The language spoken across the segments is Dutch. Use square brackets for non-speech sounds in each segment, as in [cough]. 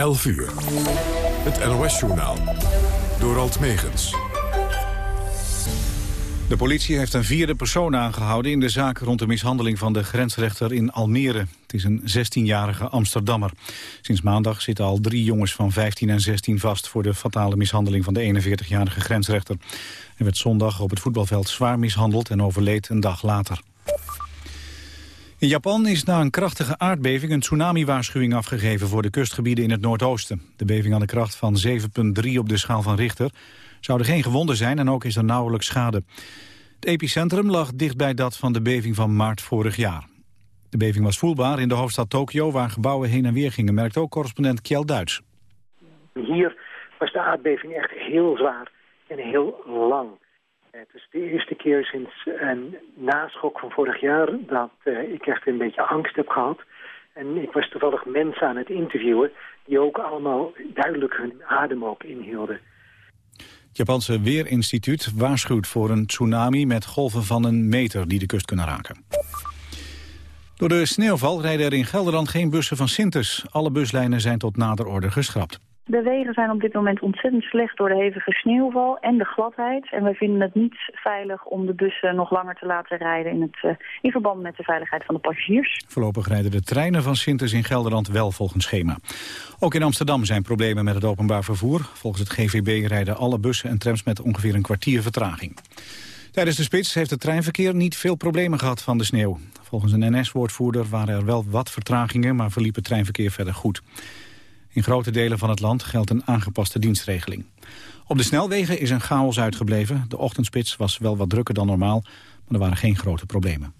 11 uur. Het NOS-journaal. Door Alt Megens. De politie heeft een vierde persoon aangehouden in de zaak rond de mishandeling van de grensrechter in Almere. Het is een 16-jarige Amsterdammer. Sinds maandag zitten al drie jongens van 15 en 16 vast voor de fatale mishandeling van de 41-jarige grensrechter. Hij werd zondag op het voetbalveld zwaar mishandeld en overleed een dag later. In Japan is na een krachtige aardbeving een tsunami-waarschuwing afgegeven voor de kustgebieden in het noordoosten. De beving had een kracht van 7,3 op de schaal van Richter. Zouden geen gewonden zijn en ook is er nauwelijks schade. Het epicentrum lag dichtbij dat van de beving van maart vorig jaar. De beving was voelbaar in de hoofdstad Tokio, waar gebouwen heen en weer gingen, merkt ook correspondent Kjell Duits. Hier was de aardbeving echt heel zwaar en heel lang. Het is de eerste keer sinds een naschok van vorig jaar dat uh, ik echt een beetje angst heb gehad. En ik was toevallig mensen aan het interviewen die ook allemaal duidelijk hun adem ook inhielden. Het Japanse Weerinstituut waarschuwt voor een tsunami met golven van een meter die de kust kunnen raken. Door de sneeuwval rijden er in Gelderland geen bussen van Sintes. Alle buslijnen zijn tot nader orde geschrapt. De wegen zijn op dit moment ontzettend slecht door de hevige sneeuwval en de gladheid. En wij vinden het niet veilig om de bussen nog langer te laten rijden in, het, uh, in verband met de veiligheid van de passagiers. Voorlopig rijden de treinen van Sintes in Gelderland wel volgens schema. Ook in Amsterdam zijn problemen met het openbaar vervoer. Volgens het GVB rijden alle bussen en trams met ongeveer een kwartier vertraging. Tijdens de spits heeft het treinverkeer niet veel problemen gehad van de sneeuw. Volgens een NS-woordvoerder waren er wel wat vertragingen, maar verliep het treinverkeer verder goed. In grote delen van het land geldt een aangepaste dienstregeling. Op de snelwegen is een chaos uitgebleven. De ochtendspits was wel wat drukker dan normaal, maar er waren geen grote problemen.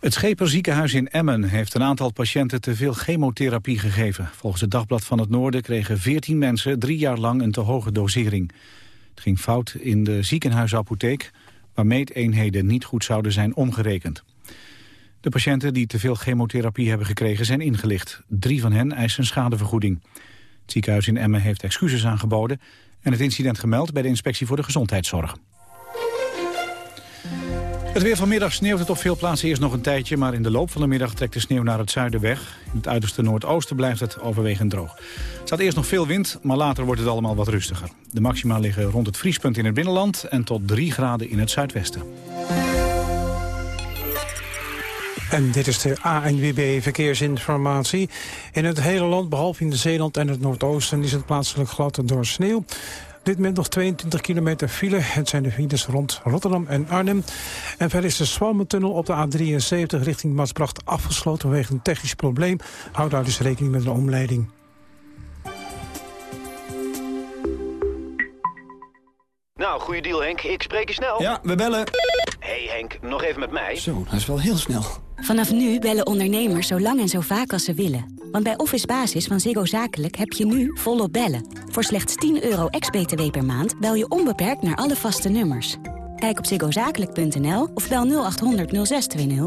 Het Scheperziekenhuis in Emmen heeft een aantal patiënten te veel chemotherapie gegeven. Volgens het Dagblad van het Noorden kregen 14 mensen drie jaar lang een te hoge dosering. Het ging fout in de ziekenhuisapotheek, waar meeteenheden niet goed zouden zijn omgerekend. De patiënten die te veel chemotherapie hebben gekregen zijn ingelicht. Drie van hen eisen schadevergoeding. Het ziekenhuis in Emmen heeft excuses aangeboden... en het incident gemeld bij de Inspectie voor de Gezondheidszorg. Het weer vanmiddag sneeuwt het op veel plaatsen eerst nog een tijdje... maar in de loop van de middag trekt de sneeuw naar het zuiden weg. In het uiterste noordoosten blijft het overwegend droog. Er staat eerst nog veel wind, maar later wordt het allemaal wat rustiger. De maxima liggen rond het vriespunt in het binnenland... en tot 3 graden in het zuidwesten. En dit is de ANWB Verkeersinformatie. In het hele land, behalve in de Zeeland en het Noordoosten... is het plaatselijk glad door sneeuw. Dit moment nog 22 kilometer file. Het zijn de files rond Rotterdam en Arnhem. En verder is de Swalmentunnel op de A73 richting Maasbracht afgesloten... vanwege een technisch probleem. Houd daar dus rekening met een omleiding. Nou, goede deal Henk. Ik spreek je snel. Ja, we bellen. hey Henk, nog even met mij. Zo, dat is wel heel snel. Vanaf nu bellen ondernemers zo lang en zo vaak als ze willen. Want bij Office Basis van Ziggo Zakelijk heb je nu volop bellen. Voor slechts 10 euro ex-BTW per maand bel je onbeperkt naar alle vaste nummers. Kijk op ziggozakelijk.nl of bel 0800 0620.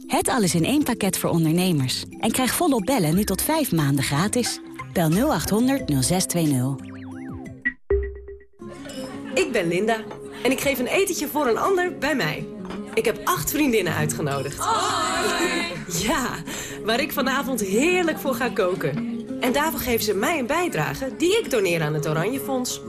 Het alles in één pakket voor ondernemers. En krijg volop bellen nu tot vijf maanden gratis. Bel 0800 0620. Ik ben Linda en ik geef een etentje voor een ander bij mij. Ik heb acht vriendinnen uitgenodigd. Ja, waar ik vanavond heerlijk voor ga koken. En daarvoor geven ze mij een bijdrage die ik doneer aan het Oranje Fonds.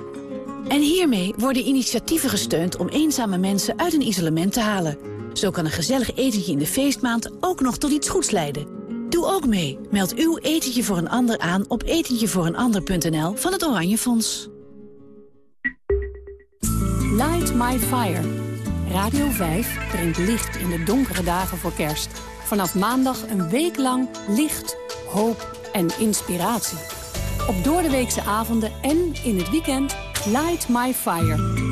En hiermee worden initiatieven gesteund om eenzame mensen uit een isolement te halen. Zo kan een gezellig etentje in de feestmaand ook nog tot iets goeds leiden. Doe ook mee. Meld uw etentje voor een ander aan op etentjevooreenander.nl van het Oranje Fonds. Light My Fire. Radio 5 brengt licht in de donkere dagen voor kerst. Vanaf maandag een week lang licht, hoop en inspiratie. Op doordeweekse avonden en in het weekend Light My Fire.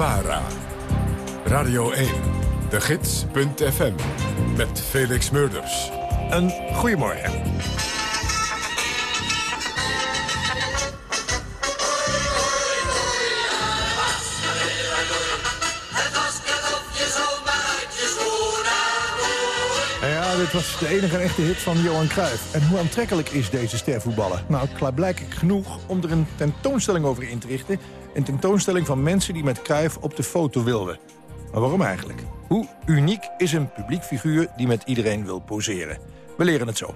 VARA. Radio 1. De Gids.fm. Met Felix Murders. Een goedemorgen. Dit was de enige echte hit van Johan Cruijff. En hoe aantrekkelijk is deze stervoetballer? Nou, klaarblijkelijk genoeg om er een tentoonstelling over in te richten. Een tentoonstelling van mensen die met Cruijff op de foto wilden. Maar waarom eigenlijk? Hoe uniek is een publiek figuur die met iedereen wil poseren? We leren het zo.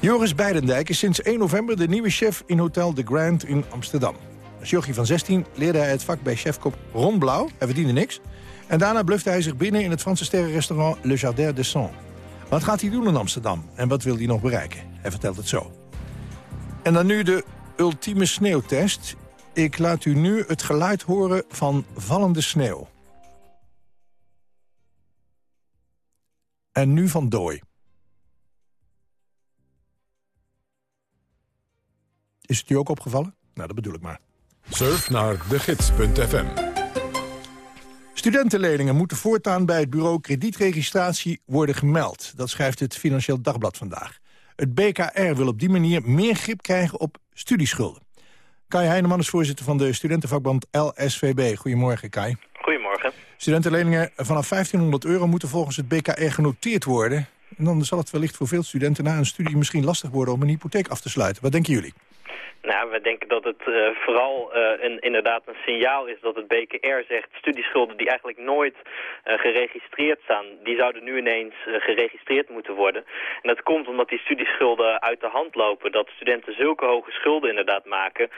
Joris Beidendijk is sinds 1 november de nieuwe chef in Hotel de Grand in Amsterdam. Als jochie van 16 leerde hij het vak bij chefkop Ron Blauw. Hij verdiende niks. En daarna blufte hij zich binnen in het Franse sterrenrestaurant Le Jardin de Sang. Wat gaat hij doen in Amsterdam en wat wil hij nog bereiken? Hij vertelt het zo. En dan nu de ultieme sneeuwtest. Ik laat u nu het geluid horen van vallende sneeuw. En nu van dooi. Is het u ook opgevallen? Nou, dat bedoel ik maar. Surf naar degids.fm. Studentenleningen moeten voortaan bij het bureau kredietregistratie worden gemeld. Dat schrijft het Financieel Dagblad vandaag. Het BKR wil op die manier meer grip krijgen op studieschulden. Kai Heineman is voorzitter van de studentenvakbond LSVB. Goedemorgen, Kai. Goedemorgen. Studentenleningen vanaf 1500 euro moeten volgens het BKR genoteerd worden. En dan zal het wellicht voor veel studenten na een studie misschien lastig worden om een hypotheek af te sluiten. Wat denken jullie? Nou, we denken dat het uh, vooral uh, een, inderdaad een signaal is dat het BKR zegt... studieschulden die eigenlijk nooit uh, geregistreerd staan... die zouden nu ineens geregistreerd moeten worden. En dat komt omdat die studieschulden uit de hand lopen. Dat studenten zulke hoge schulden inderdaad maken...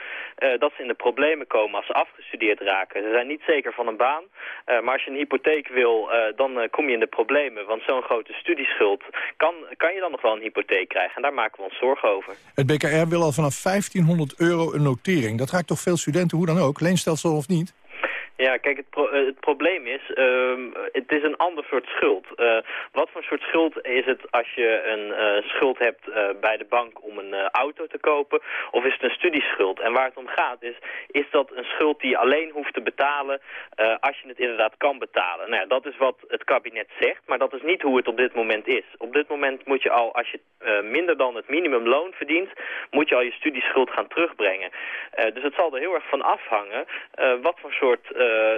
dat ze in de problemen komen als ze afgestudeerd raken. Ze zijn niet zeker van een baan. maar als je een hypotheek wil, dan kom je in de problemen. Want zo'n grote studieschuld kan, kan je dan nog wel een hypotheek krijgen. En daar maken we ons zorgen over. Het BKR wil al vanaf 1500 euro een notering. Dat raakt toch veel studenten, hoe dan ook, leenstelsel of niet? Ja, kijk, het, eh, het probleem is, uh, het is een ander soort schuld. Uh, wat voor soort schuld is het als je een uh, schuld hebt bij de bank om een auto te kopen? Of is het een studieschuld? En waar het om gaat is, is dat een schuld die je alleen hoeft te betalen als je het inderdaad kan betalen? Nou ja, dat is wat het kabinet zegt, maar dat is niet hoe het op dit moment is. Op dit moment moet je al, als je minder dan het minimumloon verdient, moet je al je studieschuld gaan terugbrengen. dus het zal er heel erg van afhangen wat voor soort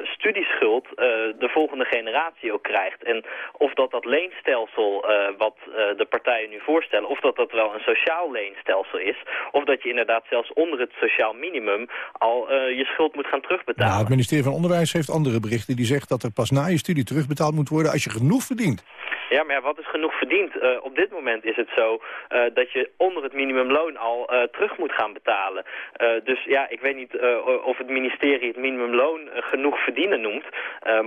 studieschuld uh, de volgende generatie ook krijgt. En of dat dat leenstelsel uh, wat de partijen nu voorstellen, of dat dat wel een sociaal leenstelsel is, of dat je inderdaad zelfs onder het sociaal minimum al je schuld moet gaan terugbetalen. Nou, het ministerie van Onderwijs heeft andere berichten die zegt dat er pas na je studie terugbetaald moet worden als je genoeg verdient. Ja, maar wat is genoeg verdiend? Uh, op dit moment is het zo uh, dat je onder het minimumloon al uh, terug moet gaan betalen. dus ja, ik weet niet of het ministerie het minimumloon genoeg verdienen noemt.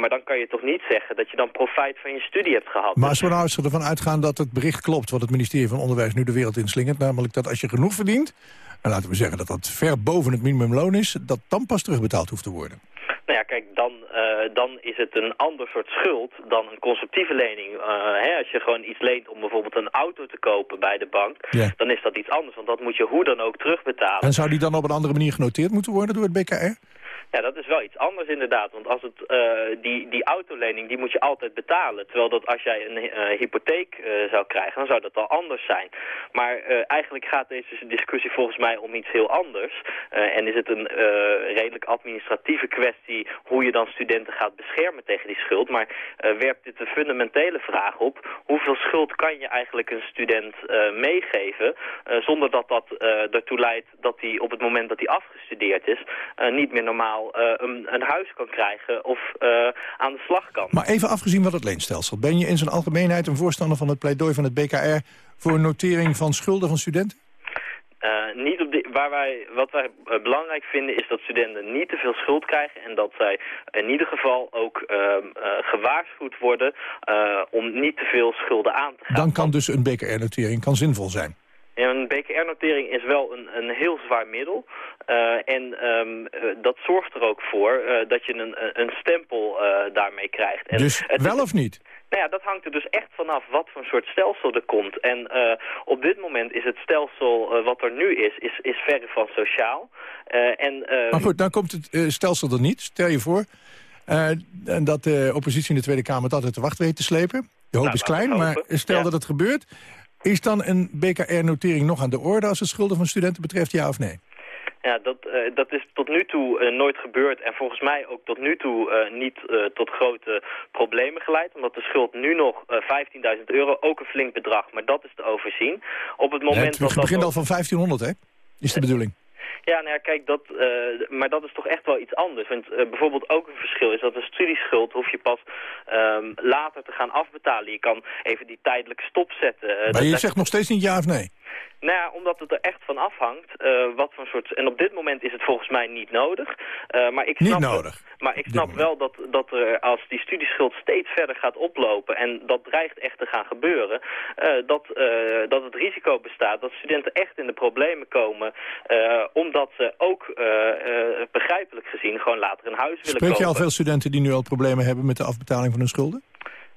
maar dan kan je toch niet zeggen dat je dan profijt van je studie hebt gehad. Maar als we nou eens ervan uitgaan dat het bericht klopt... wat het ministerie van Onderwijs nu de wereld inslingert... namelijk dat als je genoeg verdient... en laten we zeggen dat dat ver boven het minimumloon is... dat dan pas terugbetaald hoeft te worden. Nou ja, kijk, dan, uh, dan is het een ander soort schuld dan een conceptieve lening. Uh, hè, als je gewoon iets leent om bijvoorbeeld een auto te kopen bij de bank, ja. dan is dat iets anders. Want dat moet je hoe dan ook terugbetalen. En zou die dan op een andere manier genoteerd moeten worden door het BKR? Ja, dat is wel iets anders inderdaad. Want als het, uh, die, die autolening die moet je altijd betalen. Terwijl dat als jij een uh, hypotheek uh, zou krijgen, dan zou dat al anders zijn. Maar eigenlijk gaat deze discussie volgens mij om iets heel anders. en is het een redelijk administratieve kwestie hoe je dan studenten gaat beschermen tegen die schuld. Maar werpt dit de fundamentele vraag op. Hoeveel schuld kan je eigenlijk een student meegeven zonder dat dat ertoe leidt dat hij op het moment dat hij afgestudeerd is niet meer normaal uh, een, een, huis kan krijgen of uh, aan de slag kan. Maar even afgezien van het leenstelsel. Ben je in zijn algemeenheid een voorstander van het pleidooi van het BKR... voor een notering van schulden van studenten? Eh, niet op de, waar wij, wat wij eh, belangrijk vinden is dat studenten niet te veel schuld krijgen en dat zij in ieder geval ook eh, gewaarschuwd worden eh, om niet te veel schulden aan te gaan. Dan kan dus een BKR-notering kan zinvol zijn. Een BKR-notering is wel een, een heel zwaar middel. Eh, en ehm, eh, dat zorgt er ook voor eh, dat je een, een stempel daarmee krijgt. En Dus het wel of niet? Nou ja, dat hangt er dus echt vanaf wat voor een soort stelsel er komt. En op dit moment is het stelsel wat er nu is, is, is verre van sociaal. En, eh, Maar goed, dan komt het stelsel er niet. Stel je voor en dat de oppositie in de Tweede Kamer het altijd te wacht weet te slepen. De hoop Nou, is klein, maar stel Ja. dat het gebeurt. Is dan een BKR-notering nog aan de orde als het schulden van studenten betreft, ja of nee? Ja, dat, eh, dat is tot nu toe eh, nooit gebeurd en volgens mij ook tot nu toe eh, niet tot grote problemen geleid. Omdat de schuld nu nog eh 15.000 euro, ook een flink bedrag, maar dat is te overzien. Op het moment het dat dat begint al van 1500, hè? Is de bedoeling. Ja, nou ja, kijk, dat, eh, maar dat is toch echt wel iets anders. Want eh, bijvoorbeeld ook een verschil is dat een studieschuld hoef je pas ehm, later te gaan afbetalen. Je kan even die tijdelijk stopzetten. Eh, Maar dat- je zegt nog steeds niet ja of nee. Nou ja, omdat het er echt van afhangt. eh, wat voor soort... En op dit moment is het volgens mij niet nodig. Eh, maar ik Niet snap nodig. Maar ik snap wel dat, dat er als die studieschuld steeds verder gaat oplopen... en dat dreigt echt te gaan gebeuren... eh, dat, dat het risico bestaat dat studenten echt in de problemen komen... omdat ze ook begrijpelijk gezien gewoon later een huis willen Spreek je kopen. al veel studenten die nu al problemen hebben met de afbetaling van hun schulden?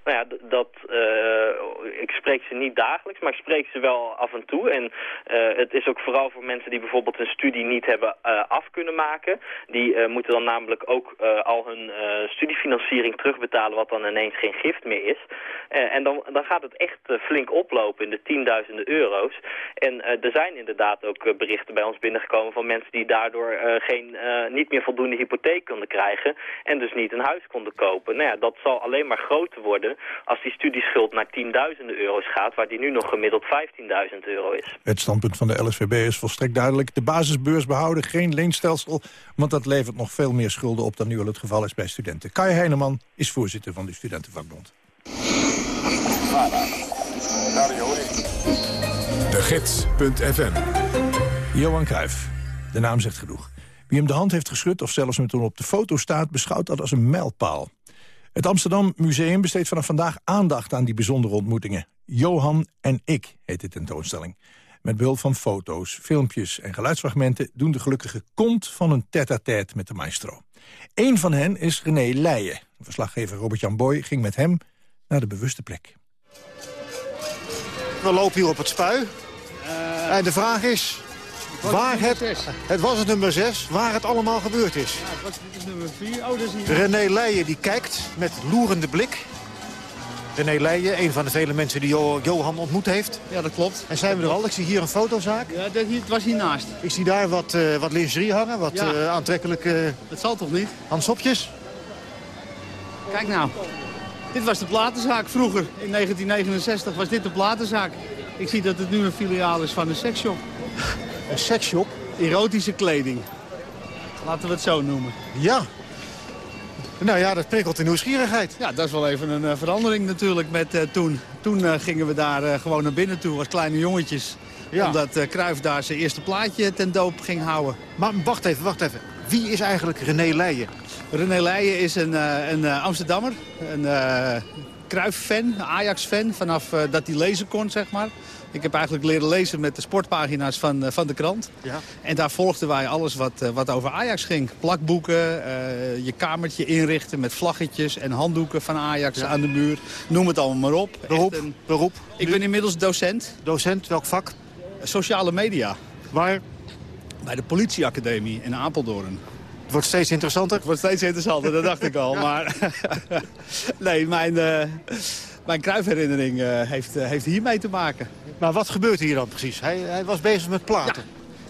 Nou ja, dat, eh, ik spreek ze niet dagelijks, maar ik spreek ze wel af en toe. En eh, het is ook vooral voor mensen die bijvoorbeeld hun studie niet hebben eh, af kunnen maken. Die moeten dan namelijk ook al hun studiefinanciering terugbetalen, wat dan ineens geen gift meer is. En dan, dan gaat het echt flink oplopen in de tienduizenden euro's. En er zijn inderdaad ook berichten bij ons binnengekomen van mensen die daardoor geen, niet meer voldoende hypotheek konden krijgen. En dus niet een huis konden kopen. Nou ja, dat zal alleen maar groter worden als die studieschuld naar tienduizenden euro's gaat, waar die nu nog gemiddeld 15.000 euro is. Het standpunt van de LSVB is volstrekt duidelijk. De basisbeurs behouden, geen leenstelsel... want dat levert nog veel meer schulden op dan nu al het geval is bij studenten. Kai Heineman is voorzitter van de Studentenvakbond. De Gids.fm. Johan Cruijff, de naam zegt genoeg. Wie hem de hand heeft geschud of zelfs met hem op de foto staat... beschouwt dat als een mijlpaal. Het Amsterdam Museum besteedt vanaf vandaag aandacht aan die bijzondere ontmoetingen. Johan en ik heet de tentoonstelling. Met behulp van foto's, filmpjes en geluidsfragmenten... doen de gelukkige kont van een tête-à-tête met de maestro. Eén van hen is René Leijen. Verslaggever Robert-Jan Boy ging met hem naar de bewuste plek. We lopen hier op het spui. en de vraag is, waar het, het was het nummer 6, waar het allemaal gebeurd is. het was dit is nummer 4. Oh, dat is hier. René Leijen die kijkt met loerende blik. René Leijen, een van de vele mensen die Jo- Johan ontmoet heeft. Ja, dat klopt. En zijn we er al? Ik zie hier een fotozaak. Ja, dat hier, het was hiernaast. Ik zie daar wat, eh wat lingerie hangen, wat Ja. eh, aantrekkelijke Dat zal toch niet? handsopjes. Kijk nou. Dit was de platenzaak vroeger. In 1969 was dit de platenzaak. Ik zie dat het nu een filiaal is van een seksshop. Een seksshop? Erotische kleding. Laten we het zo noemen. Ja. Nou ja, dat prikkelt de nieuwsgierigheid. Ja, dat is wel even een eh, verandering natuurlijk met eh, toen. Toen eh, gingen we daar gewoon naar binnen toe als kleine jongetjes. Ja. Omdat Cruijff daar zijn eerste plaatje ten doop ging houden. Maar wacht even, wacht even. Wie is eigenlijk René Leijen? René Leijen is een, een Amsterdammer. Een Cruijff-fan, Ajax-fan. Vanaf dat hij lezen kon, zeg maar. Ik heb eigenlijk leren lezen met de sportpagina's van, eh, van de krant. Ja. En daar volgden wij alles wat, eh, wat over Ajax ging. Plakboeken, eh, je kamertje inrichten met vlaggetjes en handdoeken van Ajax aan de muur. Noem het allemaal maar op. Beroep, een- beroep. Ik ben inmiddels docent. Docent, welk vak? Sociale media. Waar? Bij de politieacademie in Apeldoorn. Het wordt steeds interessanter. Het wordt steeds interessanter, dat dacht ik al. [laughs] Maar [laughs] nee, mijn, mijn kruifherinnering eh, heeft, eh, heeft hiermee te maken. Maar wat gebeurt hier dan precies? Hij, hij was bezig met platen.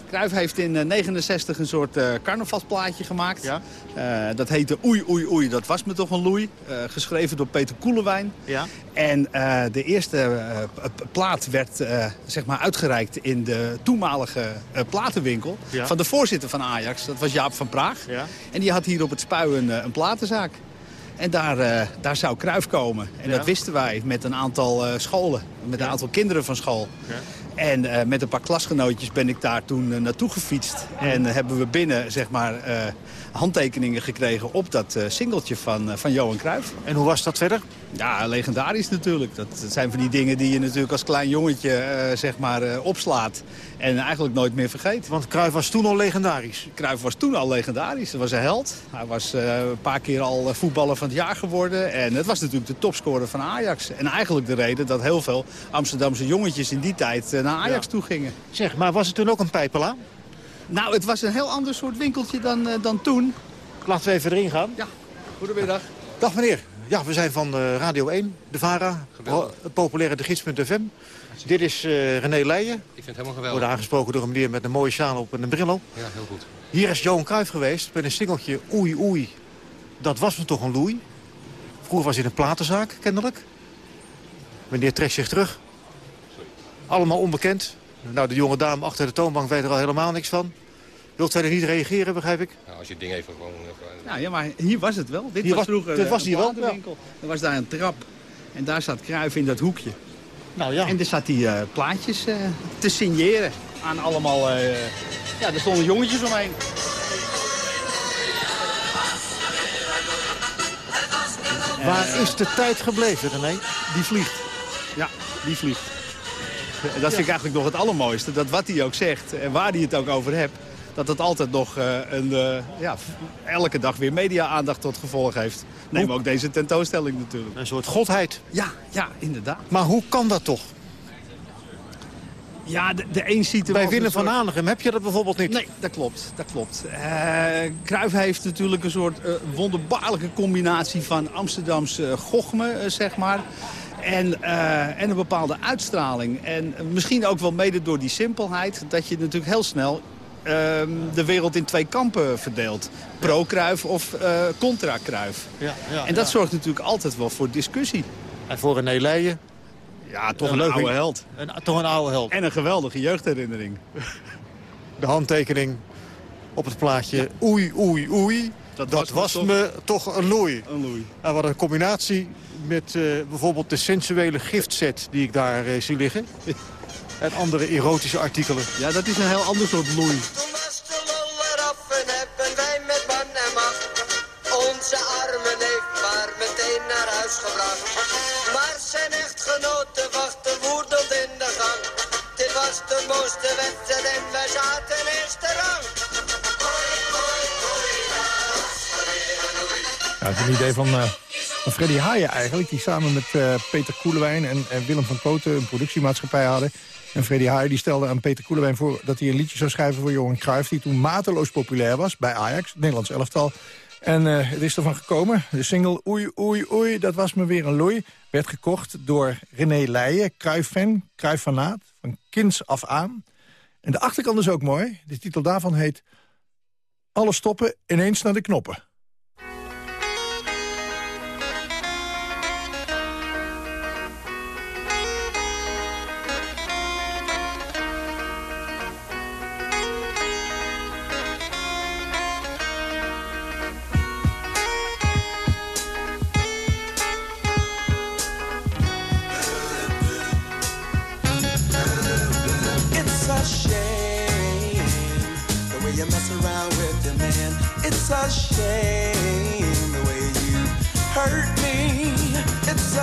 Cruijff heeft in 1969 een soort eh, carnavalsplaatje gemaakt. Ja. Eh, dat heette Oei Oei Oei, dat was me toch een loei. Eh, geschreven door Peter Koelewijn. Ja. En eh, de eerste eh, plaat werd eh, zeg maar uitgereikt in de toenmalige eh, platenwinkel... Ja. van de voorzitter van Ajax, dat was Jaap van Praag. Ja. En die had hier op het spui een, eh, een platenzaak. En daar, eh, daar zou Kruif komen. En Ja. dat wisten wij met een aantal eh, scholen. Met een aantal kinderen van school. Ja. En eh, met een paar klasgenootjes ben ik daar toen naartoe gefietst. En hebben we binnen zeg maar, handtekeningen gekregen op dat singeltje van, van Johan Cruijff. En hoe was dat verder? Ja, legendarisch natuurlijk. Dat, dat zijn van die dingen die je natuurlijk als klein jongetje zeg maar, opslaat. En eigenlijk nooit meer vergeet. Want Cruijff was toen al legendarisch? Cruijff was toen al legendarisch. Hij was een held. Hij was een paar keer al voetballer van het jaar geworden. En het was natuurlijk de topscorer van Ajax. En eigenlijk de reden dat heel veel Amsterdamse jongetjes in die tijd naar Ajax ja. toe gingen. Zeg, maar was het toen ook een pijpela? Nou, het was een heel ander soort winkeltje dan, uh, dan toen. Laten we even erin gaan. Ja, goedemiddag. Dag meneer. Ja, we zijn van uh, Radio 1, de VARA, het populaire de gids.fm. Dit is uh, René Leijen. Ik vind het helemaal geweldig. Wordt aangesproken door een meneer met een mooie sjaal op en een bril op. Ja, heel goed. Hier is Johan Cruijff geweest met een singeltje Oei Oei. Dat was me toch een loei. Vroeger was hij een platenzaak, kennelijk. Meneer trekt zich terug. Allemaal onbekend. Nou, de jonge dame achter de toonbank weet er al helemaal niks van. Wilt verder niet reageren, begrijp ik? Nou, als je het ding even gewoon... Nou ja, maar hier was het wel. Dit hier was vroeger dit was een hier wel. Er was daar een trap. En daar zat Kruif in dat hoekje. Nou ja. En er zat hij uh, plaatjes uh, te signeren aan allemaal... Uh, ja, er stonden jongetjes omheen. Waar is de tijd gebleven, René? Die vliegt. Ja, die vliegt. [laughs] Dat vind ik eigenlijk nog het allermooiste. Dat wat hij ook zegt en waar hij het ook over hebt... dat het altijd nog uh, een, uh, ja, elke dag weer media-aandacht tot gevolg heeft. Neem ook deze tentoonstelling natuurlijk. Een soort godheid. Ja, ja, inderdaad. Maar hoe kan dat toch? Ja, de, de een ziet er Bij Willem van Hanegem heb je dat bijvoorbeeld niet? Nee, dat klopt. Dat klopt. Uh, Cruijff heeft natuurlijk een soort wonderbaarlijke combinatie van Amsterdamse gochme, zeg maar. En, uh, en een bepaalde uitstraling. En misschien ook wel mede door die simpelheid... dat je natuurlijk heel snel uh, de wereld in twee kampen verdeelt. Pro-Kruif of uh, contra-Kruif. Ja, ja, en dat ja. zorgt natuurlijk altijd wel voor discussie. En voor René Leijen? Ja, toch een, een oude held. Een, toch een oude held. En een geweldige jeugdherinnering. De handtekening op het plaatje oei, oei, oei. Dat, dat was, was me toch een loei. Een loei. En wat een combinatie met uh, bijvoorbeeld de sensuele giftset die ik daar uh, zie liggen. [laughs] en andere erotische artikelen. Ja, dat is een heel ander soort loei. Onze arme neef maar meteen naar huis gebracht. Maar zijn echtgenote wachtte woedend in de gang. Dit was de mooiste wedstrijd en wij zaten eerste rang. Ja, het een idee van, uh, van Freddy Haaien eigenlijk. Die samen met uh, Peter Koelewijn en, en, Willem van Koten een productiemaatschappij hadden. En Freddy Haaien die stelde aan Peter Koelewijn voor dat hij een liedje zou schrijven voor Johan Cruijff. Die toen mateloos populair was bij Ajax, het Nederlands elftal. En uh, het is ervan gekomen. De single Oei, oei, oei, dat was me weer een loei. Werd gekocht door René Leijen, Cruijff-fan, Cruijff-fanaat. Van kinds af aan. En de achterkant is ook mooi. De titel daarvan heet... Alle stoppen ineens naar de knoppen.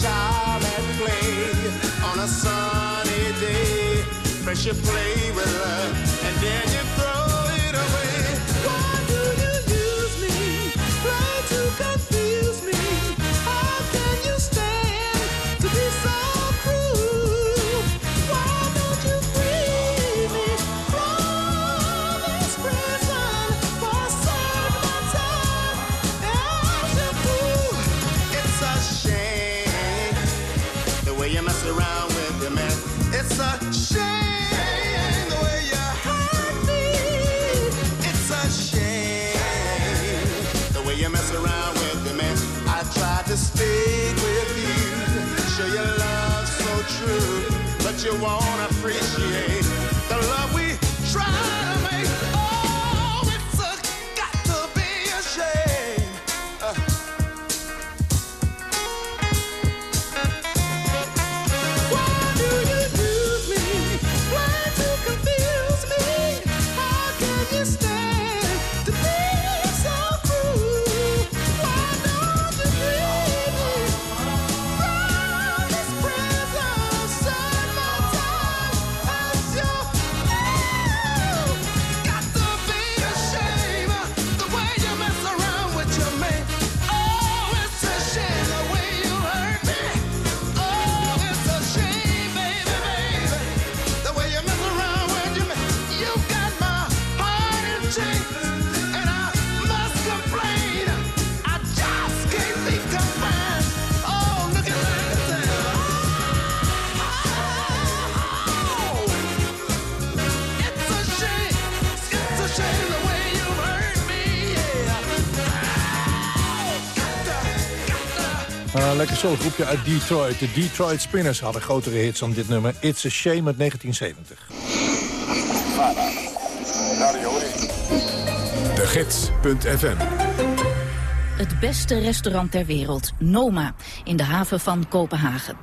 child at play on a sunny day. First you play with love you wanna Yeah. Ah, lekker soul groepje uit Detroit. De Detroit Spinners hadden grotere hits dan dit nummer. It's a Shame uit 1970. De Gids.fm Het beste restaurant ter wereld, Noma, in de haven van Kopenhagen.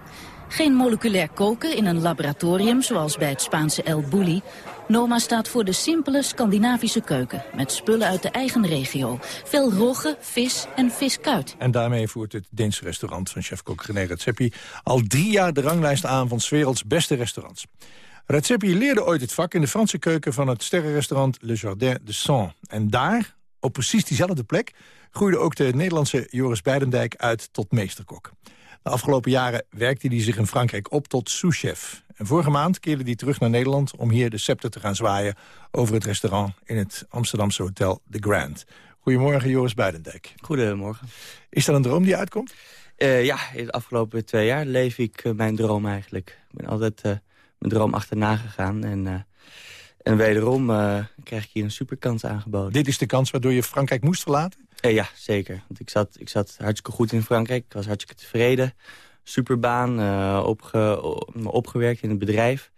Geen moleculair koken in een laboratorium zoals bij het Spaanse El Bulli. Noma staat voor de simpele Scandinavische keuken, met spullen uit de eigen regio. Veel rogge, vis en viskuit. En daarmee voert het Deense restaurant van chef-kok René Redzepi... al drie jaar de ranglijst aan van 's werelds beste restaurants. Redzepi leerde ooit het vak in de Franse keuken van het sterrenrestaurant Le Jardin de Sang. En daar, op precies diezelfde plek, groeide ook de Nederlandse Joris Beidendijk uit tot meesterkok. De afgelopen jaren werkte hij zich in Frankrijk op tot souschef. En vorige maand keerde hij terug naar Nederland om hier de scepter te gaan zwaaien... over het restaurant in het Amsterdamse hotel The Grand. Goedemorgen, Joris Beidendijk. Goedemorgen. Is dat een droom die uitkomt? Eh, ja, in de afgelopen twee jaar leef ik eh, mijn droom eigenlijk. Ik ben altijd eh, mijn droom achterna gegaan. En, en wederom krijg ik hier een superkans aangeboden. Dit is de kans waardoor je Frankrijk moest verlaten? Ja, zeker. Want ik zat, ik zat hartstikke goed in Frankrijk. Ik was hartstikke tevreden. Superbaan, o- opgewerkt in het bedrijf.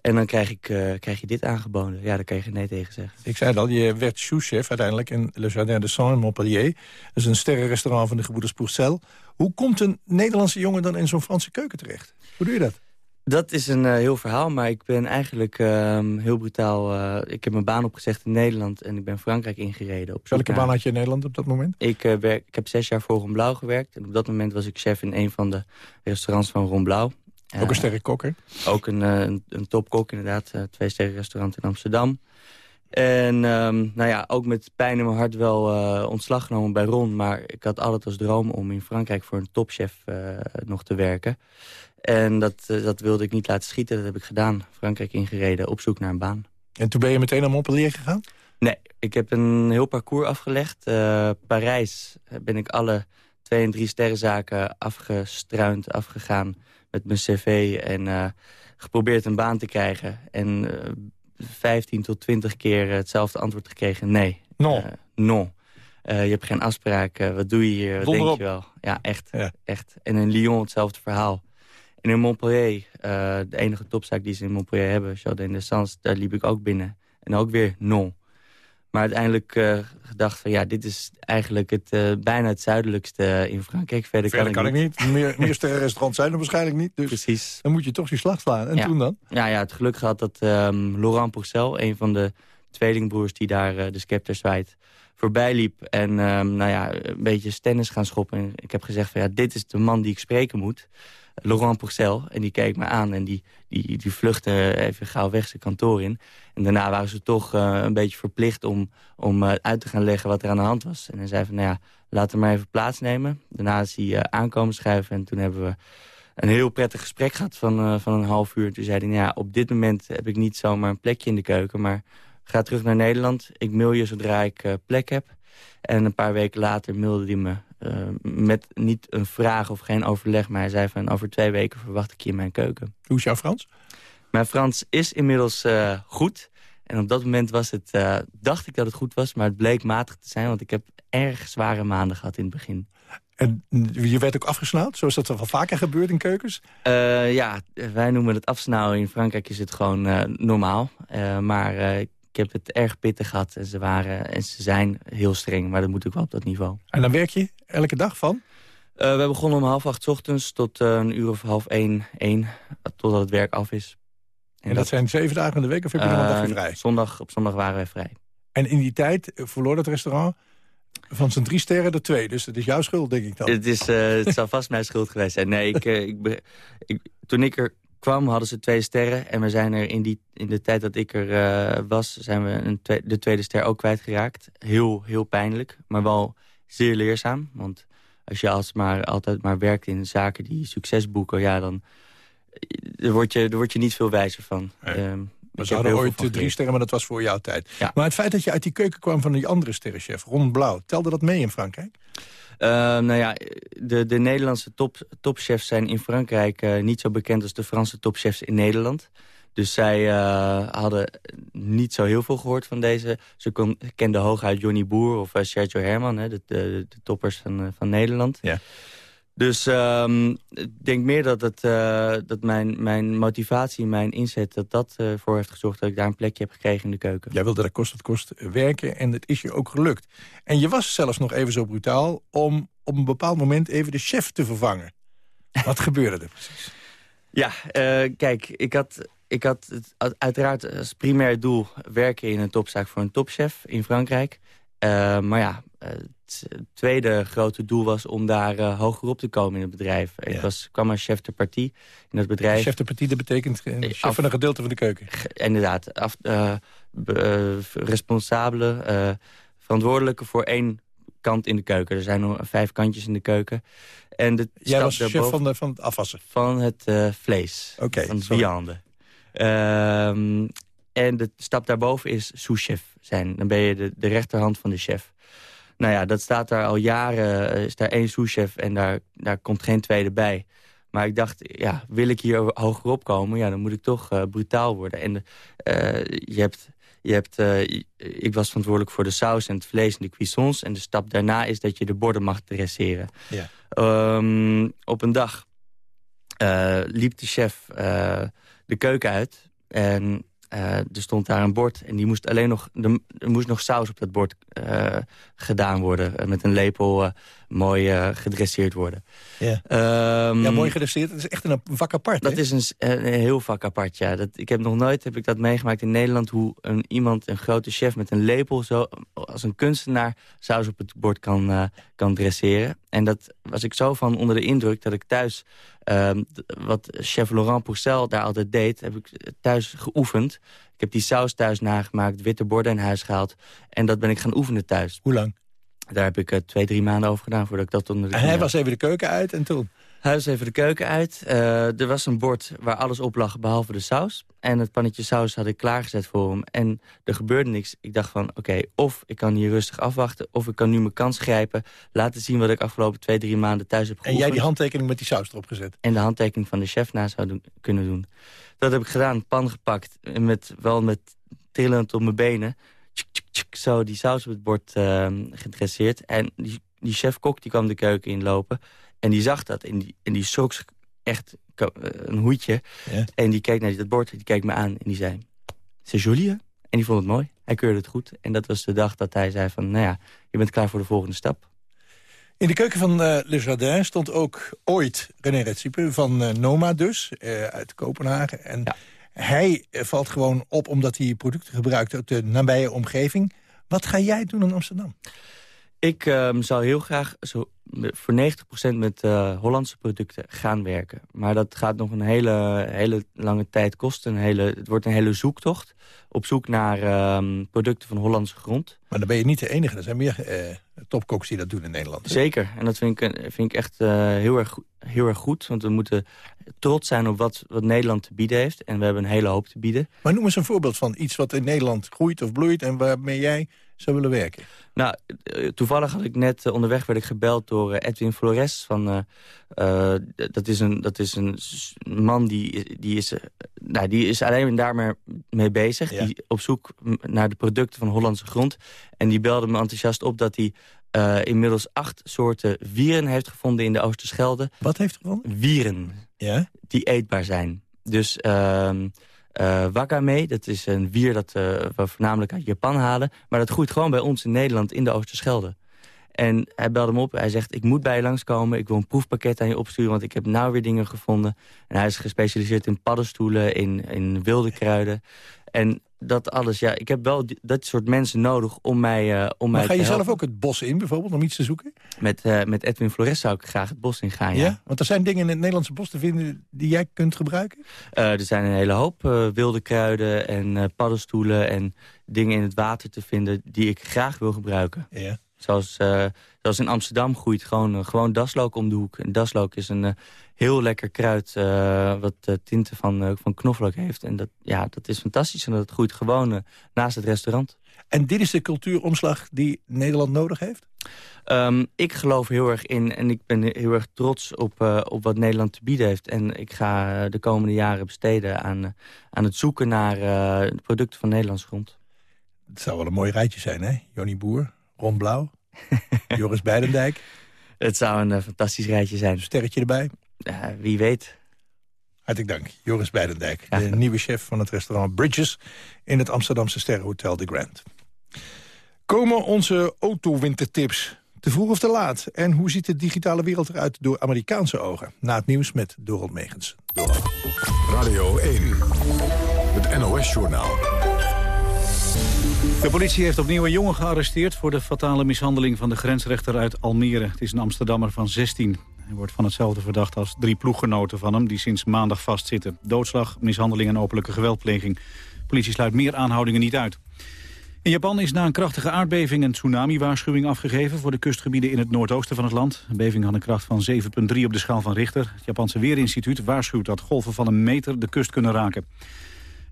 En dan krijg, ik, eh, krijg je dit aangeboden. Ja, daar kan je nee tegen zeggen. Ik zei al, je werd souschef uiteindelijk in Le Jardin de Sang in Montpellier. Dat is een sterrenrestaurant van de gebroeders Pourcel. Hoe komt een Nederlandse jongen dan in zo'n Franse keuken terecht? Hoe doe je dat? Dat is een eh, heel verhaal, maar ik ben eigenlijk ehm, heel brutaal... eh, ik heb mijn baan opgezegd in Nederland en ik ben Frankrijk ingereden. Op Welke baan had je in Nederland op dat moment? Ik, eh, werk, ik heb zes jaar voor Ron Blauw gewerkt. En op dat moment was ik chef in een van de restaurants van Ron Blauw. Ook een Eh, sterrenkok, hè? Ook een, een, een topkok, inderdaad. twee sterren restaurant in Amsterdam. En ehm, nou ja, ook met pijn in mijn hart wel ontslag genomen bij Ron. Maar ik had altijd als droom om in Frankrijk voor een topchef eh, nog te werken. En dat, eh, dat wilde ik niet laten schieten. Dat heb ik gedaan. Frankrijk ingereden, op zoek naar een baan. En toen ben je meteen naar Montpellier gegaan? Nee, ik heb een heel parcours afgelegd. Eh, Parijs ben ik alle twee- en drie sterrenzaken afgestruind, afgegaan met mijn cv. En eh, geprobeerd een baan te krijgen. En eh 15 tot 20 keer hetzelfde antwoord gekregen. Nee. No. No. Je hebt geen afspraak. wat doe je hier? Wat Donder denk op. je wel? Ja, echt. echt. En in Lyon hetzelfde verhaal. En in Montpellier, eh, de enige topzaak die ze in Montpellier hebben... Jardin de Sans, daar liep ik ook binnen. En ook weer non. Maar uiteindelijk eh, gedacht van ja, dit is eigenlijk het, eh, bijna het zuidelijkste in Frankrijk. Verder, Verder kan, kan ik niet. Meer, meer sterrenrestaurants zijn er waarschijnlijk niet. Dus Precies. dan moet je toch die slag slaan. En ja. toen dan? Ja, ja, het geluk gehad dat ehm, Laurent Pourcel, een van de tweelingbroers die daar de scepter zwaait, voorbij liep. En ehm, nou ja, een beetje tennis gaan schoppen. En ik heb gezegd van ja, dit is de man die ik spreken moet. Laurent Pourcel. En die keek me aan en die, die, die vluchtte even gauw weg zijn kantoor in. En daarna waren ze toch eh, een beetje verplicht om, om eh, uit te gaan leggen wat er aan de hand was. En hij zei van, nou ja, laat hem maar even plaatsnemen. Daarna is hij eh, aankomen en toen hebben we een heel prettig gesprek gehad van, van een half uur. Toen zei hij, nou ja, op dit moment heb ik niet zomaar een plekje in de keuken, maar ga terug naar Nederland. Ik mail je zodra ik plek heb. En een paar weken later mailde hij me eh, met niet een vraag of geen overleg, maar hij zei van over twee weken verwacht ik je in mijn keuken. Hoe is jouw Frans? Mijn Frans is inmiddels eh, goed. En op dat moment was het, eh, dacht ik dat het goed was, maar het bleek matig te zijn. Want ik heb erg zware maanden gehad in het begin. En je werd ook afgesnauwd, zoals dat wel vaker gebeurt in keukens? Ja, wij noemen het afsnauwen. In Frankrijk is het gewoon normaal. Maar ik heb het erg pittig gehad. En ze, waren, en ze zijn heel streng, maar dat moet ook wel op dat niveau. En dan werk je elke dag van? we begonnen om half acht ochtends tot een uur of half één, één. Totdat het werk af is. En, dat, dat, zijn zeven dagen in de week of heb je nog een dagje vrij? Zondag, op zondag waren wij vrij. En in die tijd verloor dat restaurant van zijn drie sterren de twee. Dus het is jouw schuld, denk ik dan. Het, is, uh, het zou vast mijn schuld geweest zijn. Nee, ik, ik, ik, toen ik er kwam hadden ze twee sterren. En we zijn er in, die, in de tijd dat ik er uh, was... zijn we een twe de tweede ster ook kwijtgeraakt. Heel, heel pijnlijk, maar wel zeer leerzaam. Want als je als maar, altijd maar werkt in zaken die succes boeken... ja, dan daar word, je, daar word je niet veel wijzer van. Nee. Um, we hadden ooit drie sterren, maar dat was voor jouw tijd. Ja. Maar het feit dat je uit die keuken kwam van die andere sterrenchef, Ron Blauw... telde dat mee in Frankrijk? Uh, nou ja, de, de Nederlandse top, topchefs zijn in Frankrijk uh, niet zo bekend als de Franse topchefs in Nederland. Dus zij uh, hadden niet zo heel veel gehoord van deze. Ze kon, kenden hooguit Johnny Boer of Sergio Herman, hè, de, de, de, toppers van, van Nederland. Ja. Dus um, ik denk meer dat, het, uh, dat mijn, mijn motivatie, mijn inzet... dat dat ervoor uh, heeft gezorgd dat ik daar een plekje heb gekregen in de keuken. Jij wilde daar kost het kost werken en het is je ook gelukt. En je was zelfs nog even zo brutaal om op een bepaald moment even de chef te vervangen. Wat gebeurde er precies? Ja, uh, kijk, ik had, ik had het, uiteraard als primair doel... werken in een topzaak voor een topchef in Frankrijk. Maar ja, het tweede grote doel was om daar uh, hoger op te komen in het bedrijf. Ja. Ik was, kwam als chef de partie in het bedrijf. Chef de partie, dat betekent chef af, van een gedeelte van de keuken. Inderdaad. Af, uh, uh, responsabele, verantwoordelijke voor één kant in de keuken. Er zijn nog vijf kantjes in de keuken. En de Jij was chef van, de, van het afwassen? Van het vlees. Oké. Okay, van de viande. En de stap daarboven is sous-chef zijn. Dan ben je de, de rechterhand van de chef. Nou ja, dat staat daar al jaren, is daar één souschef en daar, daar komt geen tweede bij. Maar ik dacht, ja, wil ik hier hoger opkomen, ja, dan moet ik toch uh, brutaal worden. En uh, je hebt, je hebt, uh, ik was verantwoordelijk voor de saus en het vlees en de cuissons. En de stap daarna is dat je de borden mag dresseren. Ja. Um, op een dag liep de chef de keuken uit en er stond daar een bord en die moest alleen nog, er moest nog saus op dat bord uh, gedaan worden. Uh, met een lepel mooi gedresseerd worden. Ja. Um, ja, mooi gedresseerd. Dat is echt een vak apart, Dat is een, een, heel vak apart, ja. Dat, ik heb nog nooit heb ik dat meegemaakt in Nederland... hoe een, iemand, een grote chef met een lepel... Zo, als een kunstenaar saus op het bord kan, kan dresseren. En dat was ik zo van onder de indruk dat ik thuis... Um, wat chef Laurent Pourcel daar altijd deed, heb ik thuis geoefend. Ik heb die saus thuis nagemaakt, witte borden in huis gehaald. En dat ben ik gaan oefenen thuis. Hoe lang? Daar heb ik uh, twee, drie maanden over gedaan voordat ik dat onder de En hij was even de keuken uit en toen? Was even de keuken uit. Uh, er was een bord waar alles op lag behalve de saus. En het pannetje saus had ik klaargezet voor hem. En er gebeurde niks. Ik dacht van, oké, okay, of ik kan hier rustig afwachten... of ik kan nu mijn kans grijpen. Laten zien wat ik afgelopen twee, drie maanden thuis heb geoefend. En jij die handtekening met die saus erop gezet? En de handtekening van de chef na zou doen, kunnen doen. Dat heb ik gedaan, pan gepakt. Met, wel met trillend op mijn benen. Tjuk, tjuk, tjuk, zo die saus op het bord uh, gedresseerd. En die, die chef-kok die kwam de keuken inlopen. En die zag dat. En die, en die schrok echt een hoedje. Ja. En die keek naar dat bord. Die keek me aan en die zei... C'est joli, hè? En die vond het mooi. Hij keurde het goed. En dat was de dag dat hij zei van... Nou ja, je bent klaar voor de volgende stap. In de keuken van uh, Le Jardin stond ook ooit René Redzepi van uh, Noma dus, uh, uit Kopenhagen. En ja. hij valt gewoon op omdat hij producten gebruikt uit de nabije omgeving. Wat ga jij doen in Amsterdam? Ik um, zou heel graag zo voor 90% met uh, Hollandse producten gaan werken. Maar dat gaat nog een hele, hele lange tijd kosten. Een hele, het wordt een hele zoektocht. Op zoek naar um, producten van Hollandse grond. Maar dan ben je niet de enige. Er zijn meer uh, topkoks die dat doen in Nederland. Hè? Zeker. En dat vind ik, vind ik echt uh, heel, erg, heel erg goed. Want we moeten trots zijn op wat, wat Nederland te bieden heeft. En we hebben een hele hoop te bieden. Maar noem eens een voorbeeld van iets wat in Nederland groeit of bloeit... en waarmee jij zou willen werken. Nou, toevallig had ik net uh, onderweg werd ik gebeld door uh, Edwin Flores. Van, uh, dat, is een, dat is een man die, die is nou, die is alleen daar maar mee bezig. Die op zoek naar de producten van Hollandse grond. En die belde me enthousiast op dat hij uh, inmiddels acht soorten wieren heeft gevonden in de Oosterschelde. Wat heeft gevonden? Wieren. Ja? Die eetbaar zijn. Dus uh, uh, wakame, dat is een wier dat uh, we voornamelijk uit Japan halen. Maar dat groeit gewoon bij ons in Nederland in de Oosterschelde. En hij belde me op. Hij zegt, ik moet bij je langskomen. Ik wil een proefpakket aan je opsturen, want ik heb nou weer dingen gevonden. En hij is gespecialiseerd in paddenstoelen, in, in wilde kruiden. En dat alles, ja, ik heb wel dat soort mensen nodig om mij, uh, om maar mij ga je zelf ook het bos in, bijvoorbeeld, om iets te zoeken? Met, uh, met Edwin Flores zou ik graag het bos in gaan, ja. ja. Want er zijn dingen in het Nederlandse bos te vinden die jij kunt gebruiken? Uh, er zijn een hele hoop wilde kruiden en paddenstoelen en dingen in het water te vinden die ik graag wil gebruiken. Ja. Zoals, uh, zoals in Amsterdam groeit gewoon, uh, gewoon daslook om de hoek. En daslook is een uh, heel lekker kruid wat tinten van, van knoflook heeft. En dat, ja, dat is fantastisch en dat groeit gewoon naast het restaurant. En dit is de cultuuromslag die Nederland nodig heeft? Um, ik geloof heel erg in en ik ben heel erg trots op, op wat Nederland te bieden heeft. En ik ga de komende jaren besteden aan, aan het zoeken naar producten van Nederlands grond. Het zou wel een mooi rijtje zijn, hè? Jonny Boer, Ron Blauw, [laughs] Joris Beidendijk. Het zou een uh, fantastisch rijtje zijn. Sterretje erbij? Uh, wie weet. Hartelijk dank, Joris Beidendijk. Ja. De nieuwe chef van het restaurant Bridges... in het Amsterdamse sterrenhotel The Grand. Komen onze autowintertips te vroeg of te laat? En hoe ziet de digitale wereld eruit door Amerikaanse ogen? Na het nieuws met Dorald Megens. Dorald. Radio 1, het NOS-journaal. De politie heeft opnieuw een jongen gearresteerd... voor de fatale mishandeling van de grensrechter uit Almere. Het is een Amsterdammer van 16. Hij wordt van hetzelfde verdacht als drie ploeggenoten van hem... die sinds maandag vastzitten. Doodslag, mishandeling en openlijke geweldpleging. De politie sluit meer aanhoudingen niet uit. In Japan is na een krachtige aardbeving een tsunami-waarschuwing afgegeven... voor de kustgebieden in het noordoosten van het land. De beving had een kracht van 7,3 op de schaal van Richter. Het Japanse Weerinstituut waarschuwt dat golven van een meter de kust kunnen raken.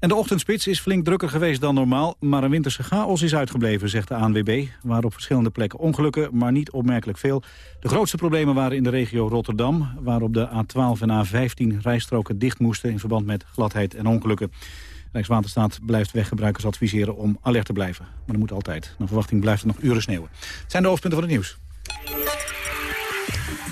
En de ochtendspits is flink drukker geweest dan normaal... maar een winterse chaos is uitgebleven, zegt de ANWB. Waar op verschillende plekken ongelukken, maar niet opmerkelijk veel. De grootste problemen waren in de regio Rotterdam... waar op de A12 en A15 rijstroken dicht moesten... in verband met gladheid en ongelukken. Rijkswaterstaat blijft weggebruikers adviseren om alert te blijven. Maar dat moet altijd. Naar verwachting blijft er nog uren sneeuwen. Het zijn de hoofdpunten van het nieuws.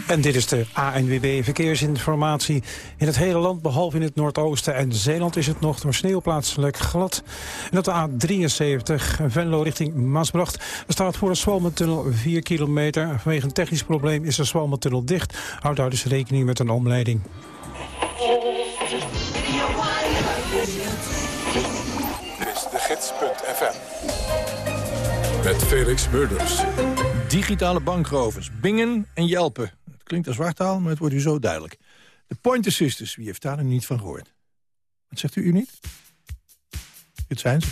En dit is de ANWB Verkeersinformatie. In het hele land, behalve in het Noordoosten en Zeeland... is het nog door sneeuw plaatselijk glad. En op de A73 Venlo richting Maasbracht... er staat voor de Swalmentunnel 4 kilometer. Vanwege een technisch probleem is de Swalmentunnel dicht. Houd daar dus rekening met een omleiding. Dit is de gids.fm. Met Felix Murders. Digitale bankrovers, bingen en jelpen. Klinkt als zwarttaal, maar het wordt u zo duidelijk. De Pointer Sisters, wie heeft daar nog niet van gehoord? Wat zegt u u niet? Dit zijn ze.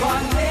one day.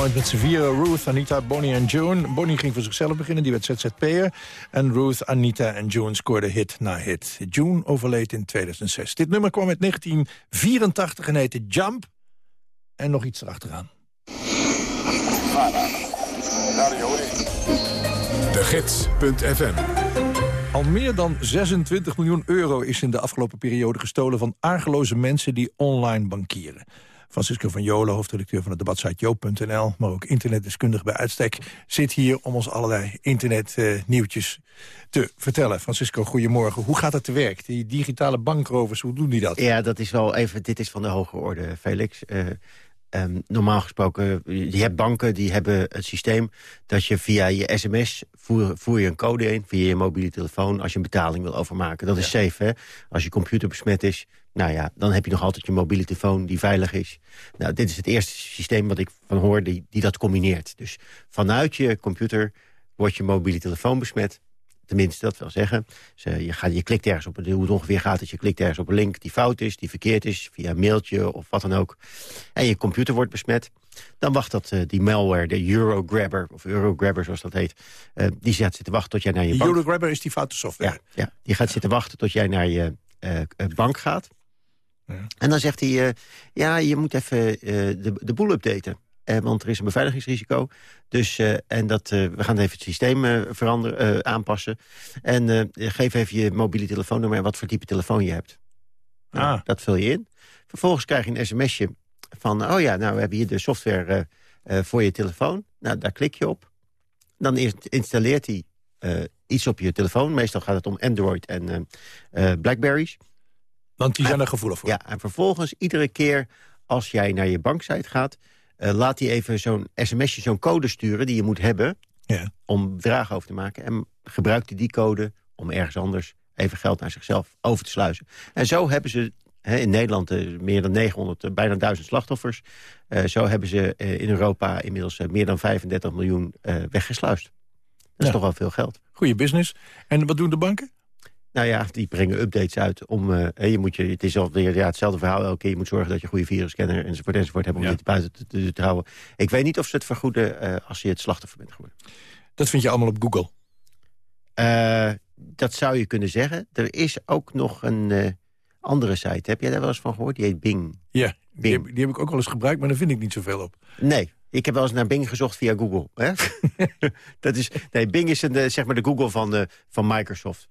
Ooit met z'n vieren. Ruth, Anita, Bonnie en June. Bonnie ging voor zichzelf beginnen, die werd ZZP'er. En Ruth, Anita en June scoorden hit na hit. June overleed in 2006. Dit nummer kwam uit 1984 en heette Jump. En nog iets erachteraan. De Gids.fm Al meer dan 26 miljoen euro is in de afgelopen periode gestolen... van argeloze mensen die online bankieren. Francisco van Jolen, hoofdredacteur van het debatsite joop.nl... maar ook internetdeskundig bij uitstek... zit hier om ons allerlei internetnieuwtjes te vertellen. Francisco, goedemorgen. Hoe gaat het te werk? Die digitale bankrovers, hoe doen die dat? Ja, dat is wel even... Dit is van de hoge orde, Felix. Uh, Um, normaal gesproken, je hebt banken die hebben het systeem... dat je via je sms voer, voer je een code in, via je mobiele telefoon... als je een betaling wil overmaken. Dat is safe, hè? Als je computer besmet is, nou ja, dan heb je nog altijd je mobiele telefoon die veilig is. Nou, dit is het eerste systeem wat ik van hoor die, die dat combineert. Dus vanuit je computer wordt je mobiele telefoon besmet... Tenminste, dat wil zeggen. Dus, je, gaat, je klikt ergens op, hoe het ongeveer gaat, dat je klikt ergens op een link die fout is, die verkeerd is, via een mailtje of wat dan ook. En je computer wordt besmet. Dan wacht dat, uh, die malware, de Eurograbber, of Eurograbber zoals dat heet, uh, die gaat zitten wachten tot jij naar je bank... Eurograbber is die foute software? Ja, ja, die gaat zitten wachten tot jij naar je uh, bank gaat. Ja. En dan zegt hij, ja, je moet even de, de boel updaten. Eh, want er is een beveiligingsrisico. Dus, eh, en dat, eh, we gaan even het systeem veranderen, aanpassen. En geef even je mobiele telefoonnummer en wat voor type telefoon je hebt. Nou, ah. Dat vul je in. Vervolgens krijg je een sms'je van... oh ja, nou, we hebben hier de software voor je telefoon. Nou, daar klik je op. Dan installeert hij iets op je telefoon. Meestal gaat het om Android en Blackberries. Want die zijn er gevoelig voor. Ja, en vervolgens iedere keer als jij naar je banksite gaat... Uh, laat hij even zo'n sms'je, zo'n code sturen die je moet hebben... Ja. om bedragen over te maken. En gebruikt hij die code om ergens anders even geld naar zichzelf over te sluizen. En zo hebben ze in Nederland uh, meer dan 900, uh, bijna 1000 slachtoffers. Uh, zo hebben ze in Europa inmiddels meer dan 35 miljoen weggesluist. Dat is toch wel veel geld. Goeie business. En wat doen de banken? Nou ja, die brengen updates uit om... eh, je moet je, het is alweer ja, hetzelfde verhaal elke keer. Je moet zorgen dat je een goede virusscanner enzovoort enzovoort hebt... om Ja. dit buiten te, te, te houden. Ik weet niet of ze het vergoeden eh, als je het slachtoffer bent geworden. Dat vind je allemaal op Google. Eh, dat zou je kunnen zeggen. Er is ook nog een andere site. Heb jij daar wel eens van gehoord? Die heet Bing. Ja, die heb, die heb ik ook wel eens gebruikt, maar daar vind ik niet zoveel op. Nee, ik heb wel eens naar Bing gezocht via Google. Hè? [laughs] dat is, nee, Bing is een, zeg maar de Google van, van Microsoft.